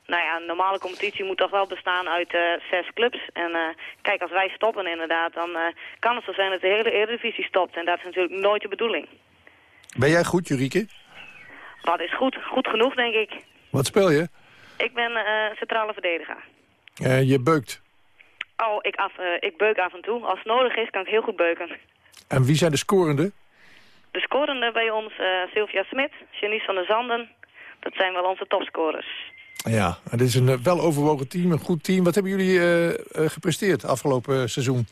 nou ja, een normale competitie moet toch wel bestaan uit zes clubs. En kijk, als wij stoppen inderdaad, dan kan het zo zijn dat de hele Eredivisie stopt. En dat is natuurlijk nooit de bedoeling. Ben jij goed, Jurieke? Dat is goed, goed genoeg, denk ik. Wat speel je? Ik ben eh, centrale verdediger. Eh, je beukt. Oh, ik, af, eh, ik beuk af en toe. Als het nodig is, kan ik heel goed beuken. En wie zijn de scorende? De scorende bij ons, Sylvia Smit, Janice van der Zanden. Dat zijn wel onze topscorers. Ja, het is een weloverwogen team, een goed team. Wat hebben jullie gepresteerd afgelopen seizoen?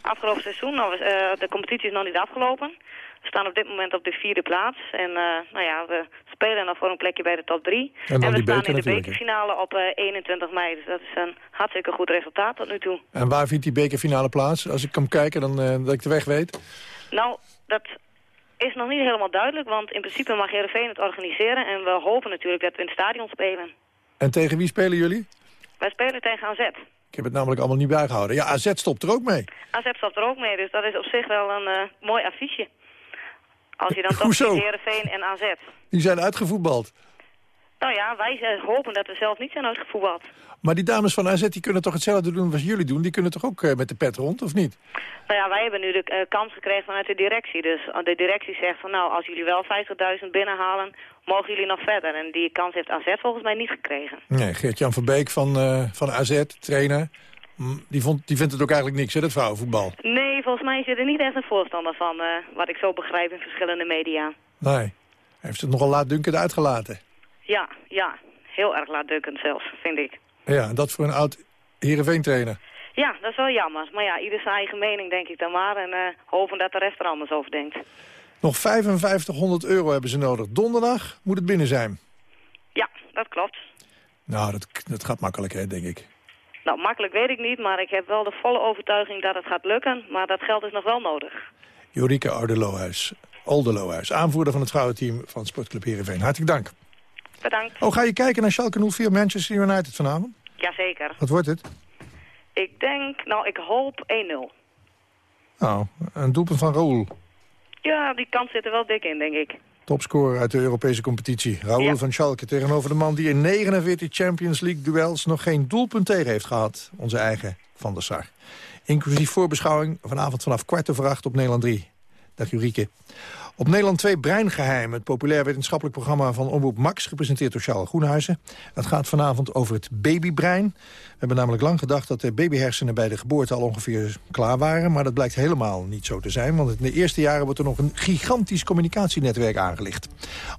Afgelopen seizoen, nou, de competitie is nog niet afgelopen. We staan op dit moment op de vierde plaats. En eh, nou ja, we spelen nog voor een plekje bij de top drie. En dan we staan in de bekerfinale op eh, 21 mei. Dus dat is een hartstikke goed resultaat tot nu toe. En waar vindt die bekerfinale plaats? Als ik kan kijken, dan eh, dat ik de weg weet. Nou, dat is nog niet helemaal duidelijk. Want in principe mag Heerenveen het organiseren. En we hopen natuurlijk dat we in het stadion spelen. En tegen wie spelen jullie? Wij spelen tegen AZ. Ik heb het namelijk allemaal niet bijgehouden. Ja, AZ stopt er ook mee. AZ staat er ook mee, dus dat is op zich wel een eh, mooi affiche. Als je dan toch Hoezo? Heerenveen en AZ. Die zijn uitgevoetbald. Nou ja, wij eh, hopen dat we zelf niet zijn uitgevoetbald. Maar die dames van AZ die kunnen toch hetzelfde doen als jullie doen? Die kunnen toch ook eh, met de pet rond, of niet? Nou ja, wij hebben nu de eh, kans gekregen vanuit de directie. Dus de directie zegt van nou, als jullie wel 50.000 binnenhalen, mogen jullie nog verder. En die kans heeft AZ volgens mij niet gekregen. Nee, Geert-Jan Verbeek van, van AZ, trainer... Die, vond, die vindt het ook eigenlijk niks, hè, dat vrouwenvoetbal. Nee, volgens mij is hij er niet echt een voorstander van, eh, wat ik zo begrijp in verschillende media. Nee, hij heeft het nogal laatdunkend uitgelaten. Ja, ja, heel erg laatdunkend zelfs, vind ik. Ja, en dat voor een oud Heerenveen-trainer. Ja, dat is wel jammer. Maar ja, ieder zijn eigen mening denk ik dan maar. En eh, hopen dat de rest er anders over denkt. Nog 5500 euro hebben ze nodig. Donderdag moet het binnen zijn. Ja, dat klopt. Nou, dat, dat gaat makkelijk, hè, denk ik. Nou, makkelijk weet ik niet, maar ik heb wel de volle overtuiging dat het gaat lukken. Maar dat geld is nog wel nodig. Jorike Oudelohuis, Oldelohuis, aanvoerder van het vrouwenteam van Sportclub Heerenveen. Hartelijk dank. Bedankt. Oh, ga je kijken naar Schalke 04 Manchester United vanavond? Jazeker. Wat wordt het? Ik denk, nou, ik hoop 1-0. Nou, een doelpunt van Raoul. Ja, die kans zit er wel dik in, denk ik. Topscorer uit de Europese competitie. Raoul Ja. van Schalke tegenover de man die in 49 Champions League duels nog geen doelpunt tegen heeft gehad. Onze eigen Van der Sar. Inclusief voorbeschouwing vanavond vanaf kwart over acht op Nederland 3. Dag Jurieke. Op Nederland 2 Breingeheim, het populair wetenschappelijk programma van Omroep Max, gepresenteerd door Charles Groenhuizen. Het gaat vanavond over het babybrein. We hebben namelijk lang gedacht dat de babyhersenen bij de geboorte al ongeveer klaar waren, maar dat blijkt helemaal niet zo te zijn, want in de eerste jaren wordt er nog een gigantisch communicatienetwerk aangelicht.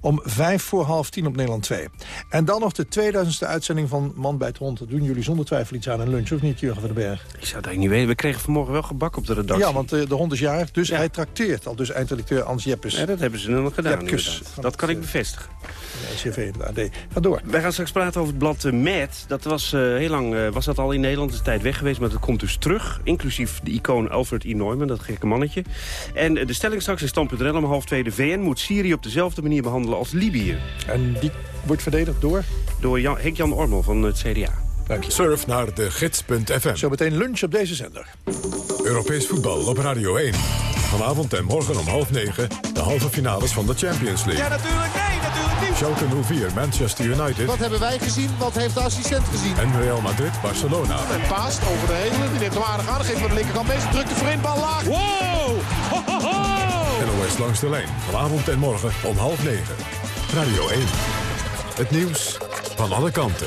Om vijf voor half tien op Nederland 2. En dan nog de 2000ste uitzending van Man bij het Hond. Dat doen jullie zonder twijfel iets aan een lunch, of niet, Jurgen van den Berg? Ik zou het eigenlijk niet weten. We kregen vanmorgen wel gebak op de redactie. Ja, want eh, de hond is jarig, dus hij trakteert. Al dus eindredacteur Ans Ja, dat hebben ze nog gedaan, Dat kan ik bevestigen. eh, CV, de AD. Ga door. Wij gaan straks praten over het blad eh, Mad. Dat was eh, heel lang eh, was dat al in Nederland. Is tijd weg geweest, maar dat komt dus terug. Inclusief de icoon Alfred E. Neumann, dat gekke mannetje. En de stelling straks is stand.nl om half twee. De VN moet Syrië op dezelfde manier behandelen als Libië. En die wordt verdedigd door? Door Jan, Henk-Jan Ormel van het CDA. Dank je. Surf naar de gids.fm. Zometeen lunch op deze zender. Europees voetbal op Radio 1. Vanavond en morgen om half negen halve finales van de Champions League. Ja, natuurlijk. Nee, natuurlijk niet. Schalke 04, Manchester United Wat hebben wij gezien? Wat heeft de assistent gezien? en Real Madrid, Barcelona. En paast over de hele. Die neemt hem aardig aan. Geeft van de linkerkant mee. Drukt de voorin. Bal laag. Wow! Ho, ho, ho! NOS langs de lijn. Vanavond en morgen om half negen. Radio 1. Het nieuws van alle kanten.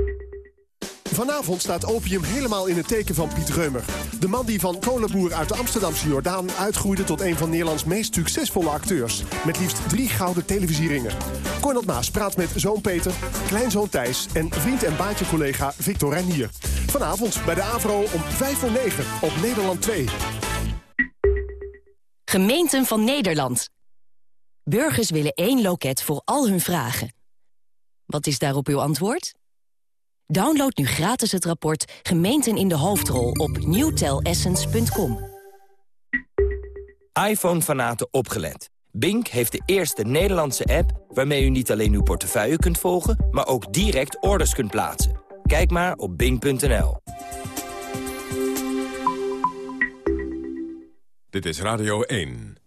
Vanavond staat opium helemaal in het teken van Piet Reumer. De man die van kolenboer uit de Amsterdamse Jordaan uitgroeide tot een van Nederlands meest succesvolle acteurs. Met liefst drie gouden televisieringen. Cornel Maas praat met zoon Peter, kleinzoon Thijs en vriend en baantje-collega Victor Reinier. Vanavond bij de AVRO om 5 voor 9 op Nederland 2. Gemeenten van Nederland. Burgers willen één loket voor al hun vragen. Wat is daarop uw antwoord? Download nu gratis het rapport Gemeenten in de Hoofdrol op newtelessence.com. iPhone-fanaten opgelet. Bink heeft de eerste Nederlandse app waarmee u niet alleen uw portefeuille kunt volgen... maar ook direct orders kunt plaatsen. Kijk maar op bink.nl. Dit is Radio 1.